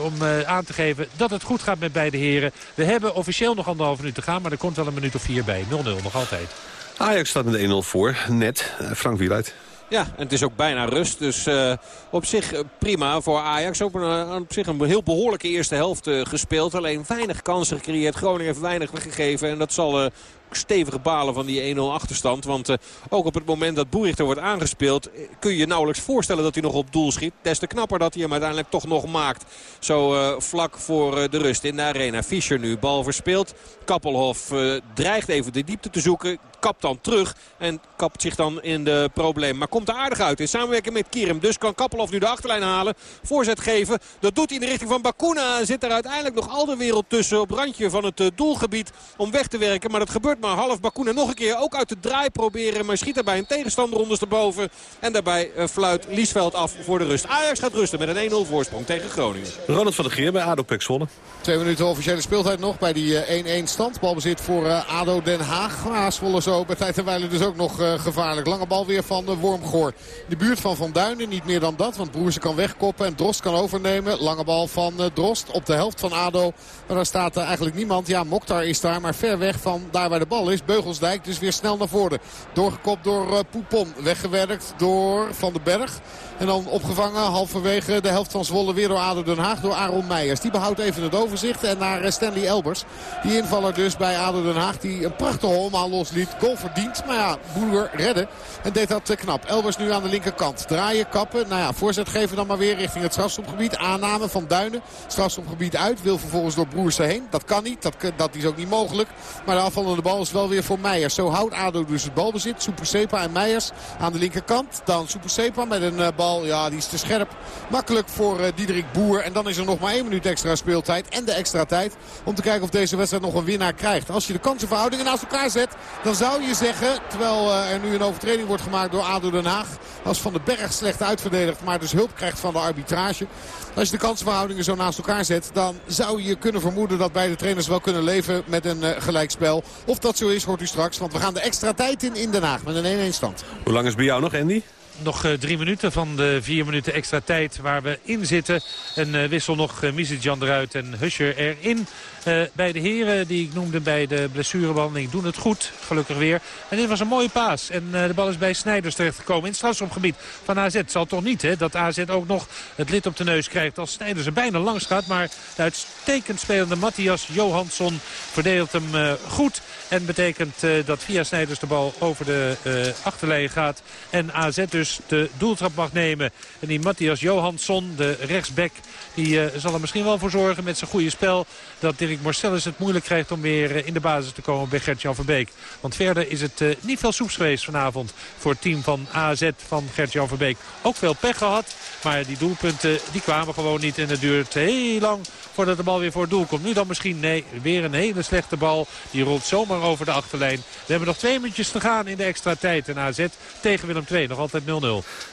om aan te geven dat het goed gaat met beide heren. We hebben officieel nog anderhalf minuut te gaan. Maar er komt wel een minuut of vier bij. 0-0 nog altijd. Ajax staat met 1-0 voor. Net. Frank Wieluid. Ja, en het is ook bijna rust. Dus uh, op zich prima voor Ajax. Ook een, op zich een heel behoorlijke eerste helft gespeeld. Alleen weinig kansen gecreëerd. Groningen heeft weinig weggegeven. En dat zal uh, stevige balen van die 1-0 achterstand. Want ook op het moment dat Boerichter wordt aangespeeld... kun je nauwelijks voorstellen dat hij nog op doel schiet. Des te knapper dat hij hem uiteindelijk toch nog maakt. Zo vlak voor de rust in de arena. Fischer nu, bal verspeeld. Kappelhof dreigt even de diepte te zoeken. Kapt dan terug en kapt zich dan in de probleem. Maar komt er aardig uit in samenwerking met Kierum. Dus kan Kappelhof nu de achterlijn halen. Voorzet geven. Dat doet hij in de richting van Bakuna. Zit er uiteindelijk nog al de wereld tussen op randje van het doelgebied om weg te werken. Maar dat gebeurt maar half Bakuna nog een keer ook uit de draai proberen. Maar schiet daarbij een tegenstander ondersteboven. En daarbij uh, fluit Liesveld af voor de rust. Ajax gaat rusten met een 1-0 voorsprong tegen Groningen. Ronald van der Geer bij ADO Pek Zwolle. Twee minuten officiële speeltijd nog bij die 1-1 uh, stand. Balbezit voor ADO Den Haag. Maar Zwolle zo bij tijd en wijle dus ook nog uh, gevaarlijk. Lange bal weer van uh, Wormgoor. De buurt van Van Duinen, niet meer dan dat. Want Broersen kan wegkoppen en Drost kan overnemen. Lange bal van uh, Drost op de helft van ADO. Maar daar staat eigenlijk niemand. Ja, Mokhtar is daar, maar ver weg van daar waar de bal is. Beugelsdijk dus weer snel naar voren. Doorgekopt door Poupon. Weggewerkt door Van den Berg. En dan opgevangen halverwege de helft van Zwolle weer door ADO Den Haag. Door Aaron Meijers. Die behoudt even het overzicht. En naar Stanley Elbers. Die invaller dus bij ADO Den Haag. Die een prachtige holmaal losliet. Goal verdiend. Maar ja, Boer redden. En deed dat knap. Elbers nu aan de linkerkant. Draaien, kappen. Nou ja, voorzet geven dan maar weer richting het strafschopgebied. Aanname van Duinen. Strafschopgebied uit. Wil vervolgens door Broersen heen. Dat kan niet. Dat, dat is ook niet mogelijk. Maar de afvallende bal is wel weer voor Meijers. Zo houdt ADO dus het balbezit. Supersepa en Meijers aan de linkerkant. Dan Supersepa met een bal, ja die is te scherp. Makkelijk voor Diederik Boer. En dan is er nog maar één minuut extra speeltijd. En de extra tijd om te kijken of deze wedstrijd nog een winnaar krijgt. Als je de kansenverhoudingen naast elkaar zet, dan zou je zeggen... terwijl er nu een overtreding wordt gemaakt door ADO Den Haag... als Van den Berg slecht uitverdedigd, maar dus hulp krijgt van de arbitrage... Als je de kansenverhoudingen zo naast elkaar zet... dan zou je kunnen vermoeden dat beide trainers wel kunnen leven met een uh, gelijkspel. Of dat zo is, hoort u straks. Want we gaan de extra tijd in in Den Haag met een 1-1 stand. Hoe lang is bij jou nog, Andy? Nog uh, drie minuten van de vier minuten extra tijd waar we in zitten. Een uh, wissel nog uh, Mizidjan eruit en Huscher erin. Uh, bij de heren die ik noemde bij de blessurebehandeling doen het goed. Gelukkig weer. En dit was een mooie paas. En de bal is bij Snijders terechtgekomen in het strafschopgebied van AZ. Zal toch niet hè, dat AZ ook nog het lid op de neus krijgt als Snijders er bijna langs gaat. Maar de uitstekend spelende Matthias Johansson verdeelt hem goed. En betekent dat via Snijders de bal over de achterlijn gaat. En AZ dus de doeltrap mag nemen. En die Matthias Johansson, de rechtsback, die zal er misschien wel voor zorgen met zijn goede spel. Dat Dirk Marcellus het moeilijk krijgt om weer in de basis te komen bij Gert-Jan Verbeek. Want verder is het uh, niet veel soeps geweest vanavond voor het team van AZ van Gert-Jan Verbeek. Ook veel pech gehad, maar die doelpunten die kwamen gewoon niet. En het duurt heel lang voordat de bal weer voor het doel komt. Nu dan misschien, nee, weer een hele slechte bal. Die rolt zomaar over de achterlijn. We hebben nog twee minuutjes te gaan in de extra tijd. En AZ tegen Willem II, nog altijd 0-0.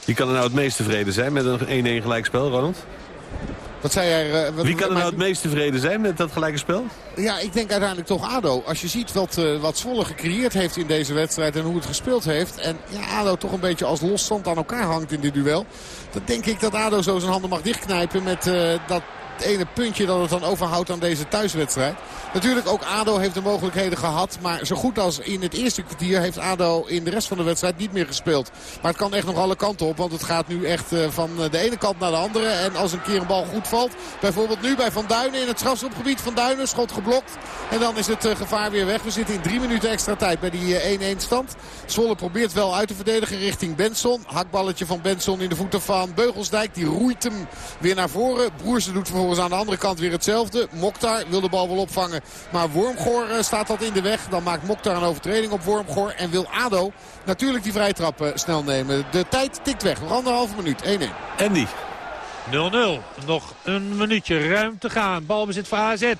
Wie kan er nou het meest tevreden zijn met een 1-1 gelijkspel, Ronald? Wat zei jij, uh, wat, Wie kan er nou het meest tevreden zijn met dat gelijke spel? Ja, ik denk uiteindelijk toch ADO. Als je ziet wat, uh, wat Zwolle gecreëerd heeft in deze wedstrijd en hoe het gespeeld heeft. En ja, ADO toch een beetje als losstand aan elkaar hangt in dit duel. Dan denk ik dat ADO zo zijn handen mag dichtknijpen met uh, dat ene puntje dat het dan overhoudt aan deze thuiswedstrijd. Natuurlijk ook ADO heeft de mogelijkheden gehad. Maar zo goed als in het eerste kwartier heeft ADO in de rest van de wedstrijd niet meer gespeeld. Maar het kan echt nog alle kanten op. Want het gaat nu echt van de ene kant naar de andere. En als een keer een bal goed valt. Bijvoorbeeld nu bij Van Duinen in het strafschopgebied. Van Duinen schot geblokt. En dan is het gevaar weer weg. We zitten in drie minuten extra tijd bij die 1-1 stand. Zwolle probeert wel uit te verdedigen richting Benson. Hakballetje van Benson in de voeten van Beugelsdijk. Die roeit hem weer naar voren. Broersen doet vervolgens aan de andere kant weer hetzelfde. Mokhtar wil de bal wel opvangen. Maar Wormgoor staat dat in de weg. Dan maakt Mokhtar een overtreding op Wormgoor. En wil ADO natuurlijk die vrijtrap snel nemen. De tijd tikt weg. Nog anderhalve minuut. 1-1. Andy. 0-0. Nog een minuutje ruim te gaan. Balbezit voor AZ.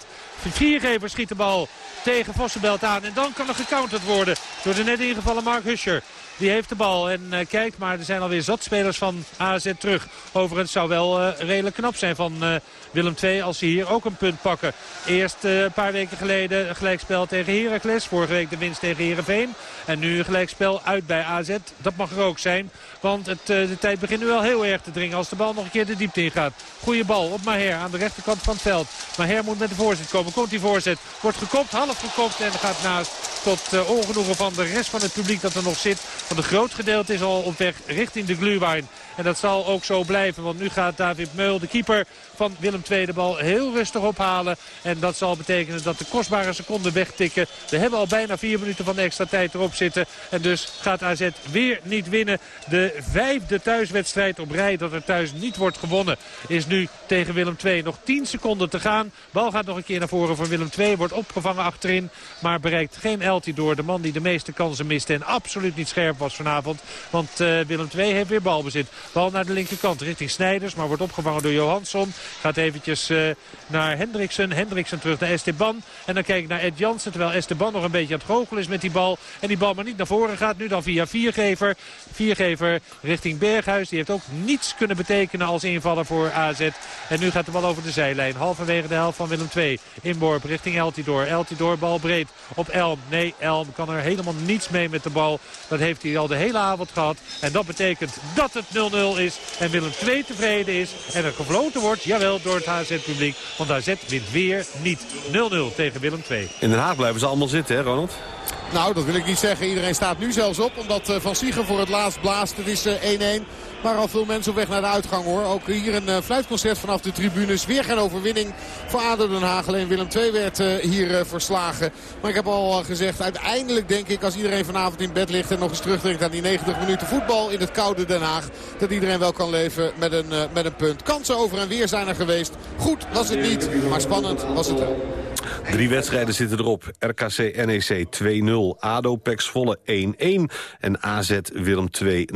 Viergever schiet de bal tegen Vossenbelt aan. En dan kan er gecounterd worden door de net ingevallen Mark Huscher. Die heeft de bal en uh, kijkt, maar er zijn alweer zat spelers van AZ terug. Overigens zou wel uh, redelijk knap zijn van uh, Willem II als ze hier ook een punt pakken. Eerst een paar weken geleden gelijkspel tegen Heracles. Vorige week de winst tegen Heerenveen. En nu een gelijkspel uit bij AZ. Dat mag er ook zijn. Want het, de tijd begint nu wel heel erg te dringen als de bal nog een keer de diepte in gaat. Goeie bal op Maher aan de rechterkant van het veld. Maher moet met de voorzet komen. Komt die voorzet. Wordt gekopt, half gekopt en gaat naast. Tot ongenoegen van de rest van het publiek dat er nog zit. Want een groot gedeelte is al op weg richting de Glühwein. En dat zal ook zo blijven. Want nu gaat David Meul, de keeper van Willem II, de bal heel rustig ophalen. En dat zal betekenen dat de kostbare seconden wegtikken. We hebben al bijna vier minuten van de extra tijd erop zitten. En dus gaat AZ weer niet winnen. De vijfde thuiswedstrijd op rij dat er thuis niet wordt gewonnen is nu tegen Willem II. Nog 10 seconden te gaan. Bal gaat nog een keer naar voren van Willem II. Wordt opgevangen achterin. Maar bereikt geen Elti door. De man die de meeste kansen miste en absoluut niet scherp was vanavond. Want uh, Willem II heeft weer balbezit. Bal naar de linkerkant richting Snijders. Maar wordt opgevangen door Johansson. Gaat eventjes uh, naar Hendriksen. Hendriksen terug naar Esteban. En dan kijk ik naar Ed Jansen. Terwijl Esteban nog een beetje aan het goochelen is met die bal. En die bal maar niet naar voren gaat. Nu dan via Viergever. Viergever richting Berghuis. Die heeft ook niets kunnen betekenen als invaller voor AZ. En nu gaat de bal over de zijlijn. Halverwege de helft van Willem II. Inborp richting Eltidoor. Eltidoor bal breed op Elm. Nee, Elm kan er helemaal niets mee met de bal. Dat heeft hij al de hele avond gehad. En dat betekent dat het 0-0 is. En Willem II tevreden is. En er gefloten wordt, door het HZ-publiek. Want AZ wint weer niet 0-0 tegen Willem II. In Den Haag blijven ze allemaal zitten, hè Ronald? Nou, dat wil ik niet zeggen. Iedereen staat nu zelfs op. Omdat uh, Van Siegen voor het laatst blaast. Het is 1-1. Maar al veel mensen op weg naar de uitgang hoor. Ook hier een uh, fluitconcert vanaf de tribunes. Weer geen overwinning voor ADO Den Haag. Alleen Willem II werd uh, hier verslagen. Maar ik heb al gezegd, uiteindelijk denk ik als iedereen vanavond in bed ligt... en nog eens terugdenkt aan die 90 minuten voetbal in het koude Den Haag... dat iedereen wel kan leven met een, met een punt. Kansen over en weer zijn er geweest. Goed was het niet, maar spannend was het wel. Drie wedstrijden zitten erop. RKC NEC 2-0, ADO PEC Zwolle 1-1 en AZ Willem 2 0-0.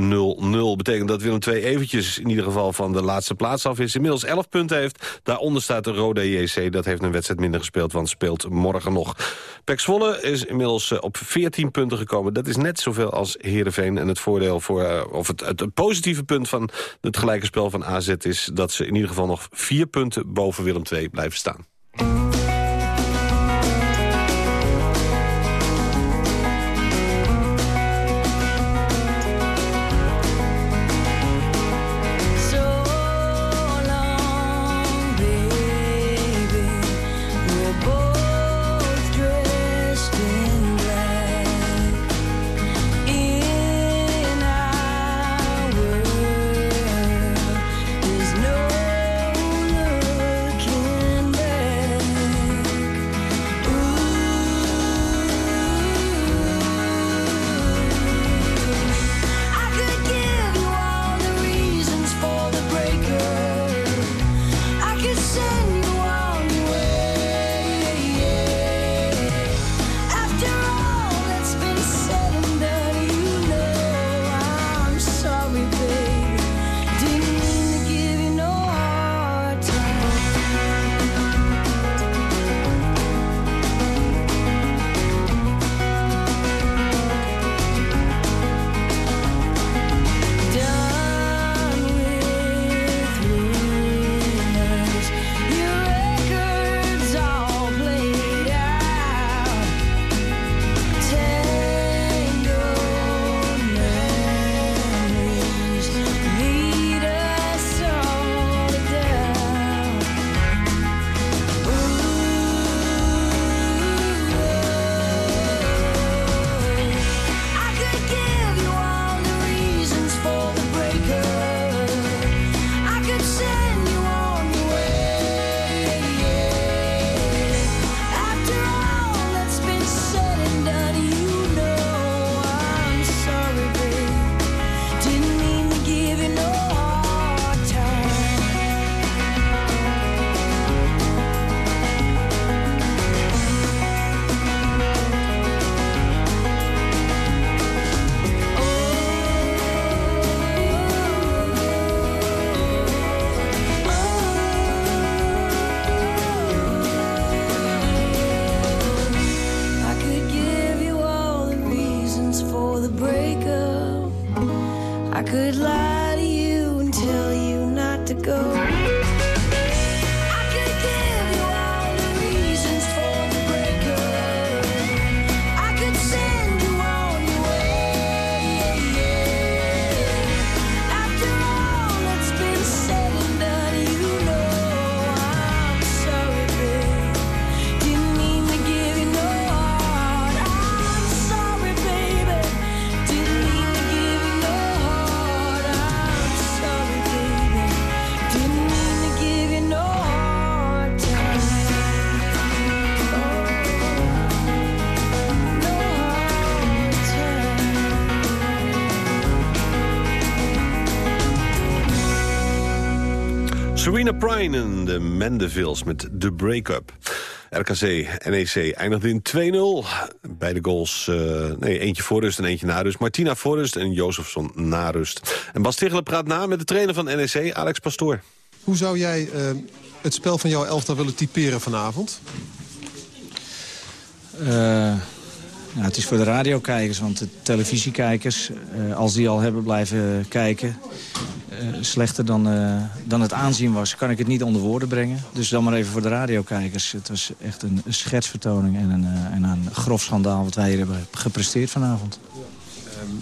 Betekent dat Willem 2 eventjes in ieder geval van de laatste plaats af is. Inmiddels 11 punten heeft. Daaronder staat de Rode JC. Dat heeft een wedstrijd minder gespeeld, want speelt morgen nog. PEC Zwolle is inmiddels eh, op 14 punten gekomen. Dat is net zoveel als Heerenveen. En het voordeel voor, eh, of het, het, positieve punt van het gelijke spel van AZ is... dat ze in ieder geval nog vier punten boven Willem 2 blijven staan. Serena Prine en de Mandevilles met The Breakup. RKC, NEC eindigde in 2-0. Beide goals, eh, nee, eentje voor rust en eentje na rust. Martina voor rust en Jozefson na rust. En Bas Tichelen praat na met de trainer van NEC, Alex Pastoor. Hoe zou jij eh, het spel van jouw elftal willen typeren vanavond? Eh, nou, het is voor de radiokijkers, want de televisiekijkers, eh, als die al hebben blijven kijken... eh, slechter dan, eh, dan het aanzien was, kan ik het niet onder woorden brengen. Dus dan maar even voor de radiokijkers. Het was echt een, schetsvertoning en een, en een grof schandaal... wat wij hier hebben gepresteerd vanavond.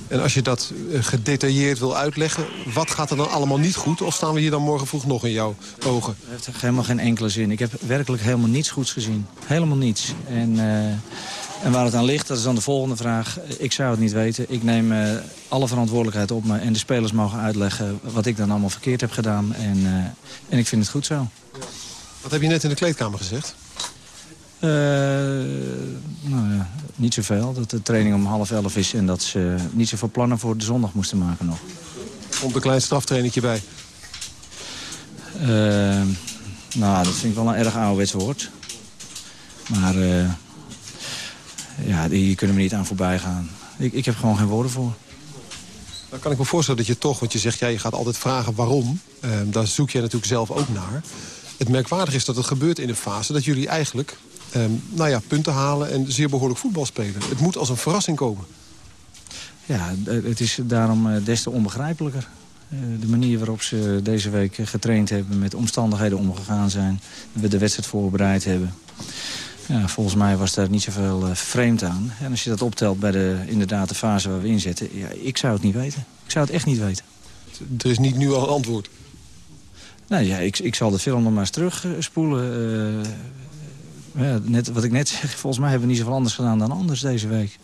En als je dat gedetailleerd wil uitleggen, wat gaat er dan allemaal niet goed? Of staan we hier dan morgen vroeg nog in jouw ogen? Het heeft helemaal geen enkele zin. Ik heb werkelijk helemaal niets goeds gezien. Helemaal niets. En, en waar het aan ligt, dat is dan de volgende vraag. Ik zou het niet weten. Ik neem eh, alle verantwoordelijkheid op me. En de spelers mogen uitleggen wat ik dan allemaal verkeerd heb gedaan. En, eh, en ik vind het goed zo. Wat heb je net in de kleedkamer gezegd? Eh, nou ja, niet zoveel. Dat de training om half elf is en dat ze niet zoveel plannen voor de zondag moesten maken nog. Komt een klein straftrainetje bij. Nou, dat vind ik wel een erg ouderwets woord. Maar uh, ja, die kunnen we niet aan voorbij gaan. Ik, ik heb gewoon geen woorden voor. Dan kan ik me voorstellen dat je toch, want je zegt ja, je gaat altijd vragen waarom. Uh, daar zoek je natuurlijk zelf ook naar. Het merkwaardig is dat het gebeurt in de fase dat jullie eigenlijk uh, nou ja, punten halen en zeer behoorlijk voetbal spelen. Het moet als een verrassing komen. Ja, het is daarom des te onbegrijpelijker. De manier waarop ze deze week getraind hebben, met omstandigheden omgegaan zijn. We de wedstrijd voorbereid hebben. Ja, volgens mij was daar niet zoveel uh, vreemd aan. En als je dat optelt bij de, inderdaad de fase waar we in zitten... Ja, ik zou het niet weten. Ik zou het echt niet weten. Er is niet nu al een antwoord? Nou ja, ik, ik zal de film nog maar eens terugspoelen. Uh, ja, net, wat ik net zeg, volgens mij hebben we niet zoveel anders gedaan dan anders deze week.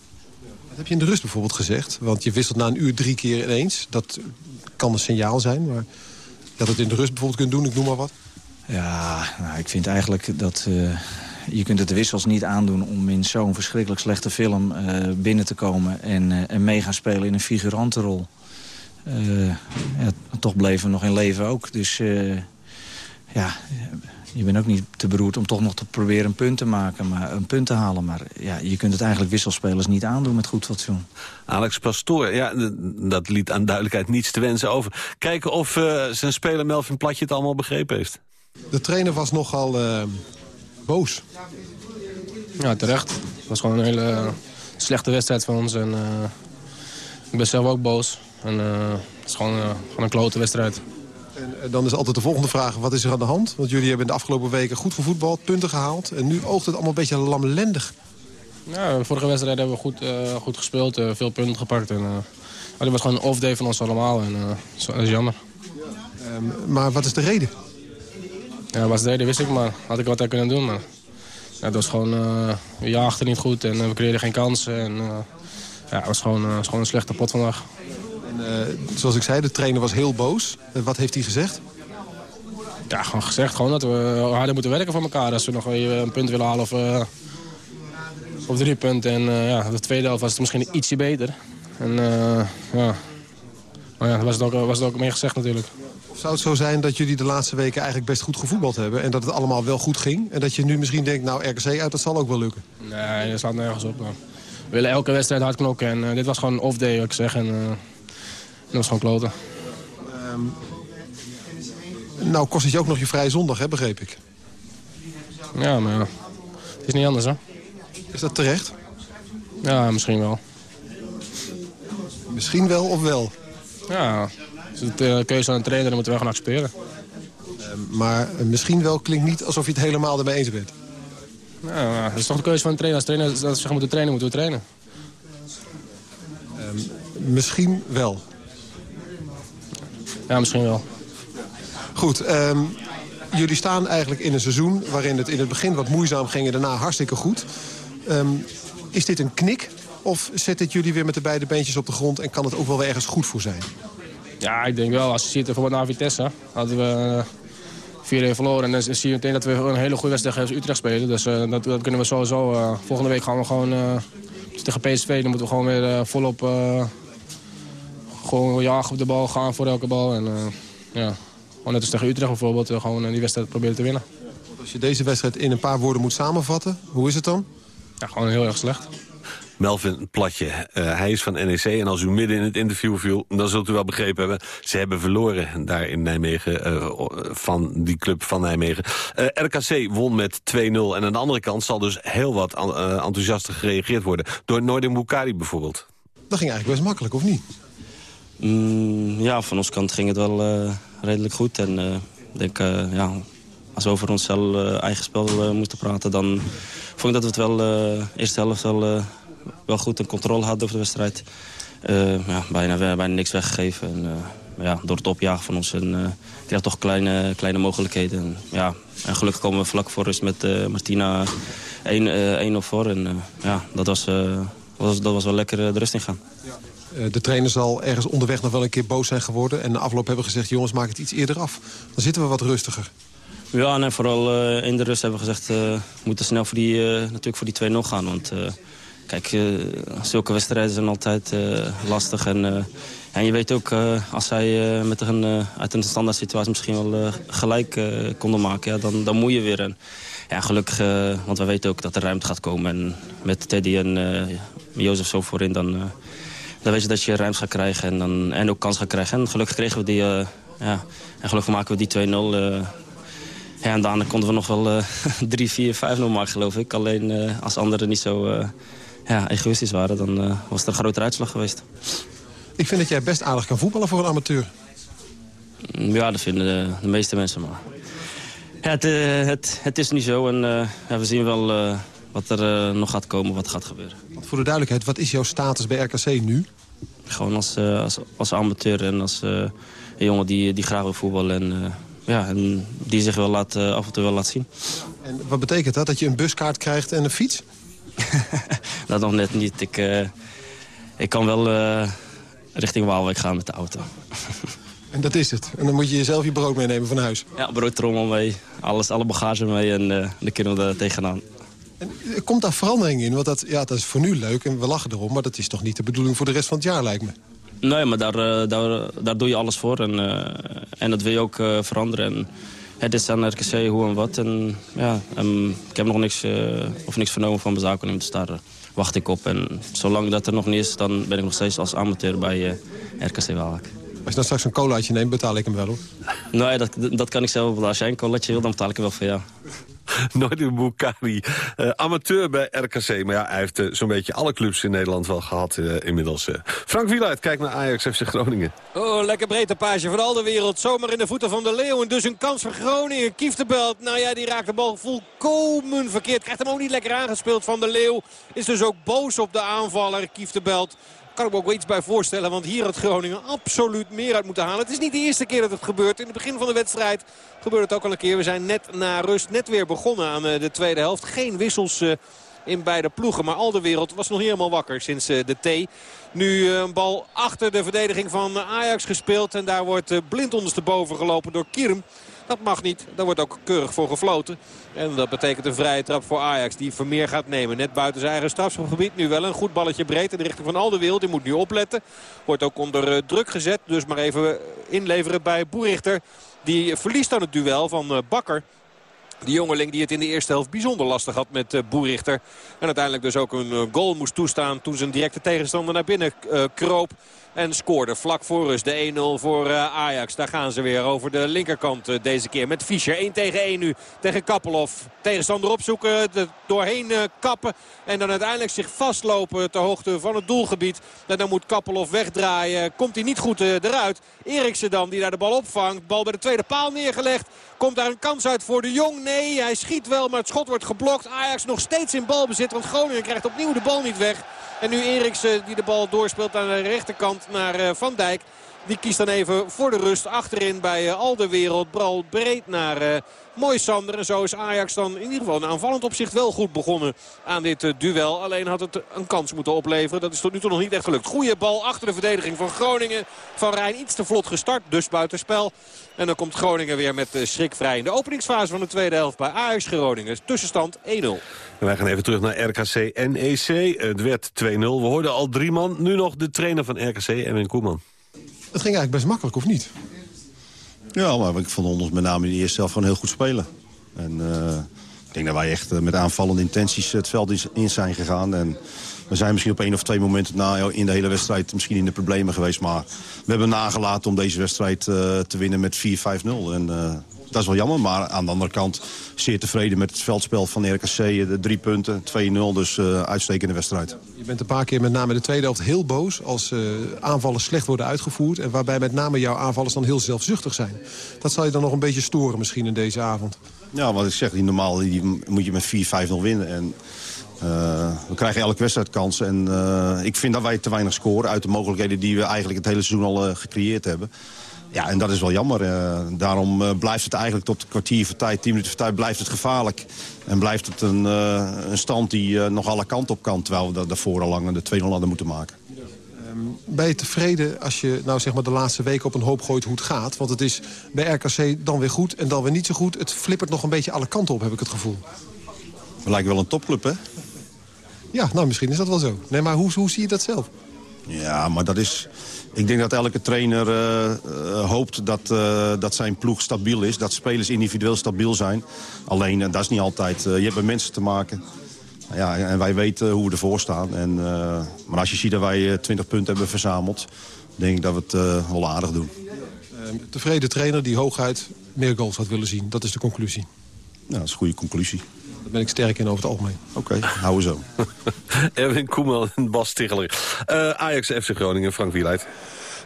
Wat heb je in de rust bijvoorbeeld gezegd? Want je wisselt na een uur drie keer ineens. Dat kan een signaal zijn, maar dat het in de rust bijvoorbeeld kunt doen, ik noem maar wat. Ja, nou, ik vind eigenlijk dat... Uh, je kunt het de wissels niet aandoen om in zo'n verschrikkelijk slechte film uh, binnen te komen... en, uh, en mee gaan spelen in een figurantenrol. Uh, ja, toch bleven we nog in leven ook. Dus ja, je bent ook niet te beroerd om toch nog te proberen een punt te maken, maar een punt te halen. Maar ja, je kunt het eigenlijk wisselspelers niet aandoen met goed fatsoen. Alex Pastoor, ja, dat liet aan duidelijkheid niets te wensen over. Kijken of zijn speler Melvin Platje het allemaal begrepen heeft. De trainer was nogal boos. Ja, terecht. Het was gewoon een hele slechte wedstrijd van ons. En, uh, ik ben zelf ook boos. En, uh, het is gewoon, gewoon een klote wedstrijd. En dan is altijd de volgende vraag, wat is er aan de hand? Want jullie hebben in de afgelopen weken goed voor voetbal, punten gehaald. En nu oogt het allemaal een beetje lamlendig. Ja, de vorige wedstrijd hebben we goed, goed gespeeld, veel punten gepakt. En, dit was gewoon een off-day van ons allemaal. En dat is jammer. Um, maar wat is de reden? Ja, wat de reden wist ik maar. Had ik wat aan kunnen doen, maar... Ja, het was gewoon... Uh, we jaagden niet goed en uh, we creëerden geen kansen. En, uh, ja, het was gewoon, was gewoon een slechte pot vandaag. En, zoals ik zei, de trainer was heel boos. wat heeft hij gezegd? Ja, gewoon gezegd gewoon dat we harder moeten werken voor elkaar. Als we nog een punt willen halen of, of drie punten. En ja, de tweede helft was het misschien ietsje beter. En ja... Maar ja, was het, ook, was het ook mee gezegd natuurlijk. Zou het zo zijn dat jullie de laatste weken eigenlijk best goed gevoetbald hebben... en dat het allemaal wel goed ging? En dat je nu misschien denkt, nou, RKC uit, dat zal ook wel lukken? Nee, dat staat nergens op. We willen elke wedstrijd hard knokken. En uh, dit was gewoon een off-day, wil ik zeg. En, uh, dat was gewoon kloten. Um, nou, kost het je ook nog je vrije zondag, hè, begreep ik? Ja, maar ja. het is niet anders, hè? Is dat terecht? Ja, misschien wel. Misschien wel of wel? Ja, is het keuze van een trainer, dan moeten we gewoon accepteren. Uh, maar misschien wel klinkt niet alsof je het helemaal ermee eens bent. Ja, dat is toch de keuze van een trainer. Als trainer dat ze moeten trainen, moeten we trainen. Uh, misschien wel. Ja, misschien wel. Goed, um, jullie staan eigenlijk in een seizoen... waarin het in het begin wat moeizaam ging en daarna hartstikke goed. Um, is dit een knik of zet het jullie weer met de beide beentjes op de grond... en kan het ook wel weer ergens goed voor zijn? Ja, ik denk wel. Als je ziet bijvoorbeeld naar Vitesse, hadden we 4-1 verloren. En dan zie je meteen dat we een hele goede wedstrijd tegen Utrecht spelen. Dus uh, dat, dat, kunnen we sowieso. Uh, volgende week gaan we gewoon uh, tegen PSV. Dan moeten we gewoon weer volop gewoon jagen op de bal, gaan voor elke bal. En ja, gewoon net als tegen Utrecht bijvoorbeeld, gewoon die wedstrijd proberen te winnen. Als je deze wedstrijd in een paar woorden moet samenvatten, hoe is het dan? Ja, gewoon heel erg slecht. Melvin Platje. Uh, hij is van NEC en als u midden in het interview viel... dan zult u wel begrepen hebben, ze hebben verloren daar in Nijmegen... Uh, van die club van Nijmegen. Uh, RKC won met 2-0 en aan de andere kant zal dus heel wat enthousiaster gereageerd worden. Door Noordin Bukari bijvoorbeeld. Dat ging eigenlijk best makkelijk, of niet? Mm, ja, van onze kant ging het wel redelijk goed. En ik denk, ja, als we over ons eigen spel moesten praten... dan vond ik dat we het wel de eerste helft wel wel goed een controle hadden over de wedstrijd. Uh, ja, bijna, bijna niks weggegeven. En, uh, ja, door het opjagen van ons en, uh, kreeg toch kleine, kleine mogelijkheden. En, ja, en gelukkig komen we vlak voor rust met Martina 1-0 voor. En ja, dat was, was, dat was wel lekker de rust in gaan. De trainer zal ergens onderweg nog wel een keer boos zijn geworden. En de afloop hebben gezegd, jongens, maak het iets eerder af. Dan zitten we wat rustiger. Ja, en vooral in de rust hebben we gezegd... we moeten snel voor die, natuurlijk voor die 2-0 gaan. Want kijk, uh, zulke wedstrijden zijn altijd uh, lastig. En, uh, en je weet ook, als zij met een, uit een standaard situatie misschien wel gelijk konden maken... Ja, dan, dan moet je weer. En, ja, gelukkig, want we weten ook dat er ruimte gaat komen. En met Teddy en Jozef zo voorin, dan, dan weet je dat je ruimte gaat krijgen. En, dan, en ook kans gaat krijgen. En gelukkig kregen we die... ja, en gelukkig maken we die 2-0... Ja, en daarna konden we nog wel uh, 3, 4, 5 0 maken, geloof ik. Alleen als anderen niet zo ja, egoïstisch waren, dan uh, was er een grotere uitslag geweest. Ik vind dat jij best aardig kan voetballen voor een amateur. Ja, dat vinden de, de meeste mensen maar. Ja, het, het, het, is niet zo en ja, we zien wel wat er nog gaat komen, wat gaat gebeuren. Want voor de duidelijkheid, wat is jouw status bij RKC nu? Gewoon als, als, als amateur en als een jongen die, die graag wil voetballen. En, ja, en die zich wel laat, af en toe wel laat zien. En wat betekent dat? Dat je een buskaart krijgt en een fiets? (laughs) dat nog net niet. Ik, uh, ik kan wel uh, richting Waalwijk gaan met de auto. (laughs) en dat is het? En dan moet je jezelf je brood meenemen van huis? Ja, broodtrommel mee. Alles, alle bagage mee en uh, dan kunnen we er tegenaan. En, komt daar verandering in? Want dat, ja, dat is voor nu leuk en we lachen erom... maar dat is toch niet de bedoeling voor de rest van het jaar, lijkt me? Nee, maar daar, daar, daar doe je alles voor. En, en dat wil je ook veranderen. En, het is aan RKC hoe en wat. En, ja, en ik heb nog niks, uh, of niks vernomen van mijn zaken. Dus daar wacht ik op. En zolang dat er nog niet is, dan ben ik nog steeds als amateur bij uh, RKC Waalwijk. Als je dan straks een colaatje neemt, betaal ik hem wel, hoor. Nee, dat, dat kan ik zelf wel. Als jij een colaatje wil, dan betaal ik hem wel voor jou. (laughs) Nooit Boukari, uh, amateur bij RKC. Maar ja, hij heeft uh, zo'n beetje alle clubs in Nederland wel gehad uh, inmiddels. Frank Wieluid, kijk naar Ajax FC Groningen. Oh, lekker breed page van al de wereld. Zomaar in de voeten van de Leeuw. En dus een kans voor Groningen. Kieftenbelt, nou ja, die raakt de bal volkomen verkeerd. Krijgt hem ook niet lekker aangespeeld van de Leeuw. Is dus ook boos op de aanvaller, Kieftenbelt kan ik me ook wel iets bij voorstellen. Want hier had Groningen absoluut meer uit moeten halen. Het is niet de eerste keer dat het gebeurt. In het begin van de wedstrijd gebeurt het ook al een keer. We zijn net na rust net weer begonnen aan eh, de tweede helft. Geen wissels eh, in beide ploegen. Maar al de wereld was nog niet helemaal wakker sinds eh, de T. Nu een bal achter de verdediging van Ajax gespeeld. En daar wordt blind ondersteboven gelopen door Kirm. Dat mag niet. Daar wordt ook keurig voor gefloten. En dat betekent een vrije trap voor Ajax die Vermeer gaat nemen. Net buiten zijn eigen strafschopgebied. Nu wel een goed balletje breed in de richting van Alderwereld. Die moet nu opletten. Wordt ook onder eh, druk gezet. Dus maar even inleveren bij Boerichter. Die verliest dan het duel van eh, Bakker. Die jongeling die het in de eerste helft bijzonder lastig had met Boerichter. En uiteindelijk dus ook een goal moest toestaan toen zijn directe tegenstander naar binnen kroop. En scoorde vlak voor rust de 1-0 voor uh, Ajax. Daar gaan ze weer over de linkerkant uh, deze keer. Met Fischer 1 tegen 1 nu tegen Kappelhoff. Tegenstander opzoeken, de, doorheen kappen. En dan uiteindelijk zich vastlopen ter hoogte van het doelgebied. En dan moet Kappelhoff wegdraaien. Komt hij niet goed eruit. Eriksen dan die daar de bal opvangt. Bal bij de tweede paal neergelegd. Komt daar een kans uit voor de Jong? Nee, hij schiet wel, maar het schot wordt geblokt. Ajax nog steeds in balbezit, want Groningen krijgt opnieuw de bal niet weg. En nu Eriksen die de bal doorspeelt aan de rechterkant naar eh, Van Dijk. Die kiest dan even voor de rust achterin bij uh, Alderwereld. Bal breed naar uh, Mooi Sander. En zo is Ajax dan in ieder geval een aanvallend opzicht wel goed begonnen aan dit uh, duel. Alleen had het een kans moeten opleveren. Dat is tot nu toe nog niet echt gelukt. Goeie bal achter de verdediging van Groningen. Van Rijn iets te vlot gestart, dus buitenspel. En dan komt Groningen weer met schrik vrij in de openingsfase van de tweede helft bij Ajax Groningen. Tussenstand 1-0. Wij gaan even terug naar RKC NEC. Het werd 2-0. We hoorden al drie man. Nu nog de trainer van RKC, Erwin Koeman. Het ging eigenlijk best makkelijk, of niet? Ja, maar ik vond ons met name in de eerste helft gewoon heel goed spelen. En uh, ik denk dat wij echt uh, met aanvallende intenties het veld in zijn gegaan. En we zijn misschien op één of twee momenten na in de hele wedstrijd misschien in de problemen geweest. Maar we hebben nagelaten om deze wedstrijd uh, te winnen met 4-5-0. En dat is wel jammer, maar aan de andere kant zeer tevreden met het veldspel van RKC. De drie punten, 2-0, dus uh, uitstekende wedstrijd. Je bent een paar keer met name de tweede helft heel boos... als uh, aanvallen slecht worden uitgevoerd... en waarbij met name jouw aanvallers dan heel zelfzuchtig zijn. Dat zal je dan nog een beetje storen misschien in deze avond. Ja, wat ik zeg, die normaal die moet je met 4-5-0 winnen. En uh, we krijgen elke wedstrijd kans. En uh, ik vind dat wij te weinig scoren uit de mogelijkheden die we eigenlijk het hele seizoen al uh, gecreëerd hebben. Ja, en dat is wel jammer. Uh, daarom uh, blijft het eigenlijk tot een kwartier voor tijd, tien minuten voor tijd, blijft het gevaarlijk. En blijft het een, uh, een stand die nog alle kanten op kan, terwijl we daarvoor al lang de tweede hadden moeten maken. Um, ben je tevreden als je nou zeg maar de laatste weken op een hoop gooit hoe het gaat? Want het is bij RKC dan weer goed en dan weer niet zo goed. Het flippert nog een beetje alle kanten op, heb ik het gevoel. We lijken wel een topclub, hè? Ja, nou misschien is dat wel zo. Nee, maar hoe, hoe zie je dat zelf? Ja, maar dat is... Ik denk dat elke trainer uh, uh, hoopt dat, uh, dat zijn ploeg stabiel is. Dat spelers individueel stabiel zijn. Alleen, dat is niet altijd. je hebt met mensen te maken. Ja, en wij weten hoe we ervoor staan. En, maar als je ziet dat wij 20 punten hebben verzameld... denk ik dat we het wel aardig doen. tevreden trainer die hooguit meer goals had willen zien. Dat is de conclusie. Ja, dat is een goede conclusie. Daar ben ik sterk in over het algemeen. Oké, okay, houden we zo. Erwin Koeman en Bas Ticheler. Uh, Ajax, FC Groningen, Frank Wieluid.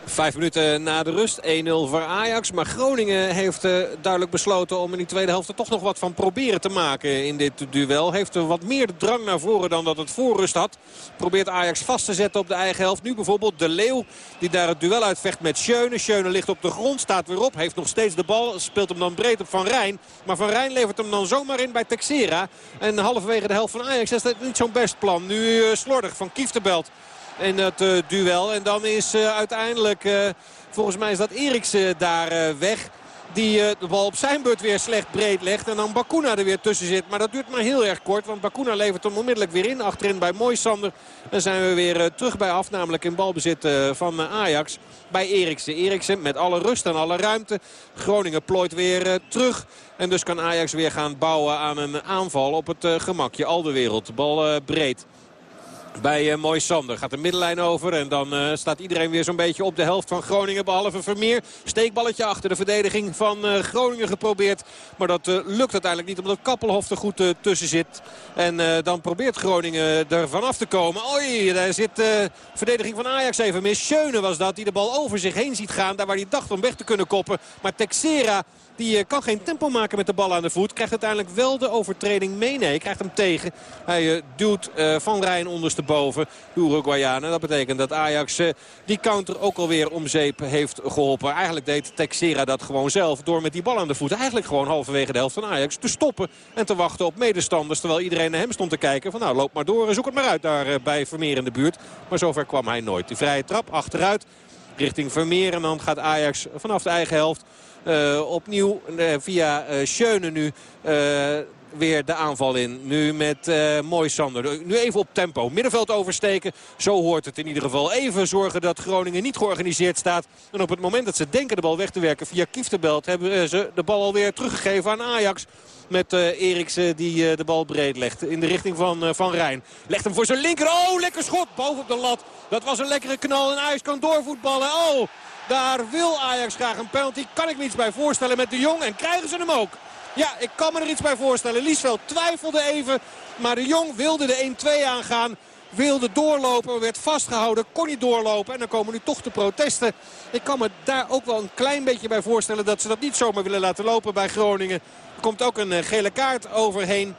Vijf minuten na de rust, 1-0 voor Ajax. Maar Groningen heeft uh, duidelijk besloten om in die tweede helft er toch nog wat van proberen te maken in dit duel. Heeft er wat meer drang naar voren dan dat het voor rust had. Probeert Ajax vast te zetten op de eigen helft. Nu bijvoorbeeld De Leeuw die daar het duel uitvecht met Schöne. Schöne ligt op de grond, staat weer op, heeft nog steeds de bal. Speelt hem dan breed op Van Rijn. Maar Van Rijn levert hem dan zomaar in bij Texera. En halverwege de helft van Ajax is dat niet zo'n best plan. Nu uh, slordig van Kieftenbelt in het uh, duel. En dan is uh, uiteindelijk, uh, volgens mij is dat Eriksen daar weg. Die de bal op zijn beurt weer slecht breed legt. En dan Bakuna er weer tussen zit. Maar dat duurt maar heel erg kort. Want Bakuna levert hem onmiddellijk weer in. Achterin bij Moisander. Dan zijn we weer terug bij af. Namelijk in balbezit van Ajax. Bij Eriksen. Eriksen met alle rust en alle ruimte. Groningen plooit weer terug. En dus kan Ajax weer gaan bouwen aan een aanval op het gemakje. Al de wereld. Bal breed bij uh, Mooi Sander. Gaat de middenlijn over en dan uh, staat iedereen weer zo'n beetje op de helft van Groningen. Behalve Vermeer. Steekballetje achter de verdediging van uh, Groningen geprobeerd. Maar dat lukt uiteindelijk niet omdat Kappelhof er goed tussen zit. En dan probeert Groningen er vanaf te komen. Oei, daar zit de verdediging van Ajax even mis. Schöne was dat die de bal over zich heen ziet gaan. Daar waar hij dacht om weg te kunnen koppen. Maar Texera die kan geen tempo maken met de bal aan de voet. Krijgt uiteindelijk wel de overtreding mee. Nee, krijgt hem tegen. Hij duwt Van Rijn ondersteboven. De Uruguayanen. Dat betekent dat Ajax die counter ook alweer om zeep heeft geholpen. Eigenlijk deed Texera dat gewoon zelf. Door met die bal aan de voet eigenlijk gewoon halverwege de helft van Ajax te stoppen. En te wachten op medestanders. Terwijl iedereen naar hem stond te kijken. Van nou loop maar door en zoek het maar uit daar bij Vermeer in de buurt. Maar zover kwam hij nooit. Die vrije trap achteruit richting Vermeer. En dan gaat Ajax vanaf de eigen helft opnieuw uh, via uh, Schöne nu weer de aanval in. Nu met uh, Mooi Sander. Nu even op tempo. Middenveld oversteken. Zo hoort het in ieder geval. Even zorgen dat Groningen niet georganiseerd staat. En op het moment dat ze denken de bal weg te werken via Kieftenbelt... hebben ze de bal alweer teruggegeven aan Ajax. Met uh, Eriksen die de bal breed legt. In de richting van Van Rijn. Legt hem voor zijn linker. Oh, lekker schot. Boven op de lat. Dat was een lekkere knal. En Ajax kan doorvoetballen. Oh, daar wil Ajax graag een penalty. Kan ik me iets bij voorstellen met de Jong. En krijgen ze hem ook. Ja, ik kan me er iets bij voorstellen. Liesveld twijfelde even. Maar de Jong wilde de 1-2 aangaan. Wilde doorlopen, werd vastgehouden, kon niet doorlopen. En dan komen nu toch de protesten. Ik kan me daar ook wel een klein beetje bij voorstellen... dat ze dat niet zomaar willen laten lopen bij Groningen. Er komt ook een gele kaart overheen.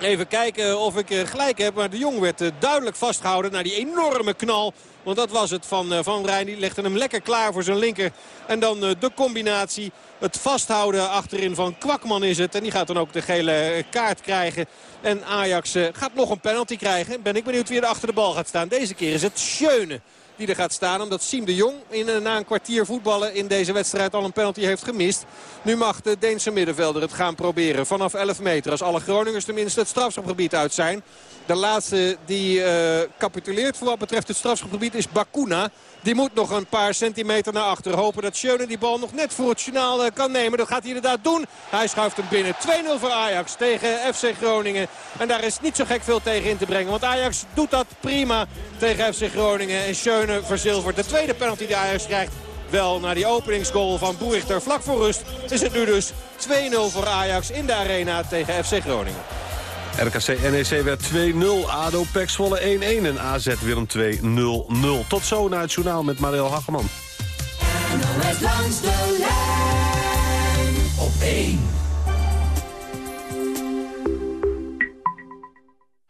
Even kijken of ik gelijk heb. Maar de Jong werd duidelijk vastgehouden naar die enorme knal. Want dat was het van Van Rijn. Die legde hem lekker klaar voor zijn linker. En dan de combinatie. Het vasthouden achterin van Kwakman is het. En die gaat dan ook de gele kaart krijgen. En Ajax gaat nog een penalty krijgen. Ben ik benieuwd wie er achter de bal gaat staan. Deze keer is het Schöne die er gaat staan. Omdat Siem de Jong in, na een kwartier voetballen in deze wedstrijd al een penalty heeft gemist. Nu mag de Deense middenvelder het gaan proberen vanaf 11 meter. Als alle Groningers tenminste het strafschopgebied uit zijn. De laatste die uh, capituleert voor wat betreft het strafschopgebied is Bakuna. Die moet nog een paar centimeter naar achter. Hopen dat Schöne die bal nog net voor het journaal uh, kan nemen. Dat gaat hij inderdaad doen. Hij schuift hem binnen. 2-0 voor Ajax tegen FC Groningen. En daar is niet zo gek veel tegen in te brengen. Want Ajax doet dat prima tegen FC Groningen. En Schöne verzilvert de tweede penalty die Ajax krijgt. Wel naar die openingsgoal van Boerichter vlak voor rust is het nu dus 2-0 voor Ajax in de arena tegen FC Groningen. RKC NEC werd 2-0. ADO Pek Zwolle 1-1 en AZ Willem 2 0-0. Tot zo naar het journaal met Mariel Hageman. NOS langs de lijn op 1.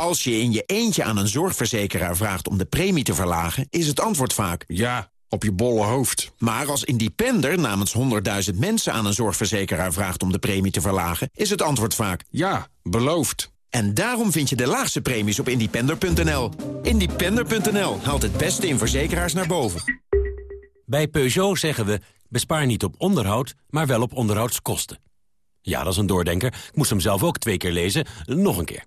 Als je in je eentje aan een zorgverzekeraar vraagt om de premie te verlagen... is het antwoord vaak... Ja, op je bolle hoofd. Maar als independer namens 100.000 mensen aan een zorgverzekeraar vraagt om de premie te verlagen, is het antwoord vaak ja, beloofd. En daarom vind je de laagste premies op independer.nl. Independer.nl haalt het beste in verzekeraars naar boven. Bij Peugeot zeggen we, bespaar niet op onderhoud, maar wel op onderhoudskosten. Ja, dat is een doordenker. Ik moest hem zelf ook twee keer lezen. Nog een keer.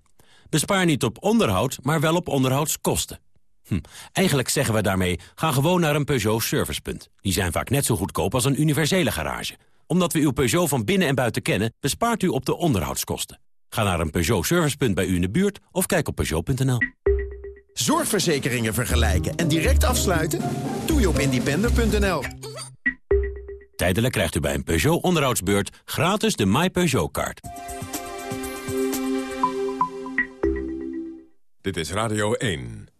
Bespaar niet op onderhoud, maar wel op onderhoudskosten. Hm. Eigenlijk zeggen we daarmee, ga gewoon naar een Peugeot servicepunt. Die zijn vaak net zo goedkoop als een universele garage. Omdat we uw Peugeot van binnen en buiten kennen, bespaart u op de onderhoudskosten. Ga naar een Peugeot servicepunt bij u in de buurt of kijk op Peugeot.nl. Zorgverzekeringen vergelijken en direct afsluiten? Doe je op independer.nl. Tijdelijk krijgt u bij een Peugeot onderhoudsbeurt gratis de My Peugeot-kaart. Dit is Radio 1.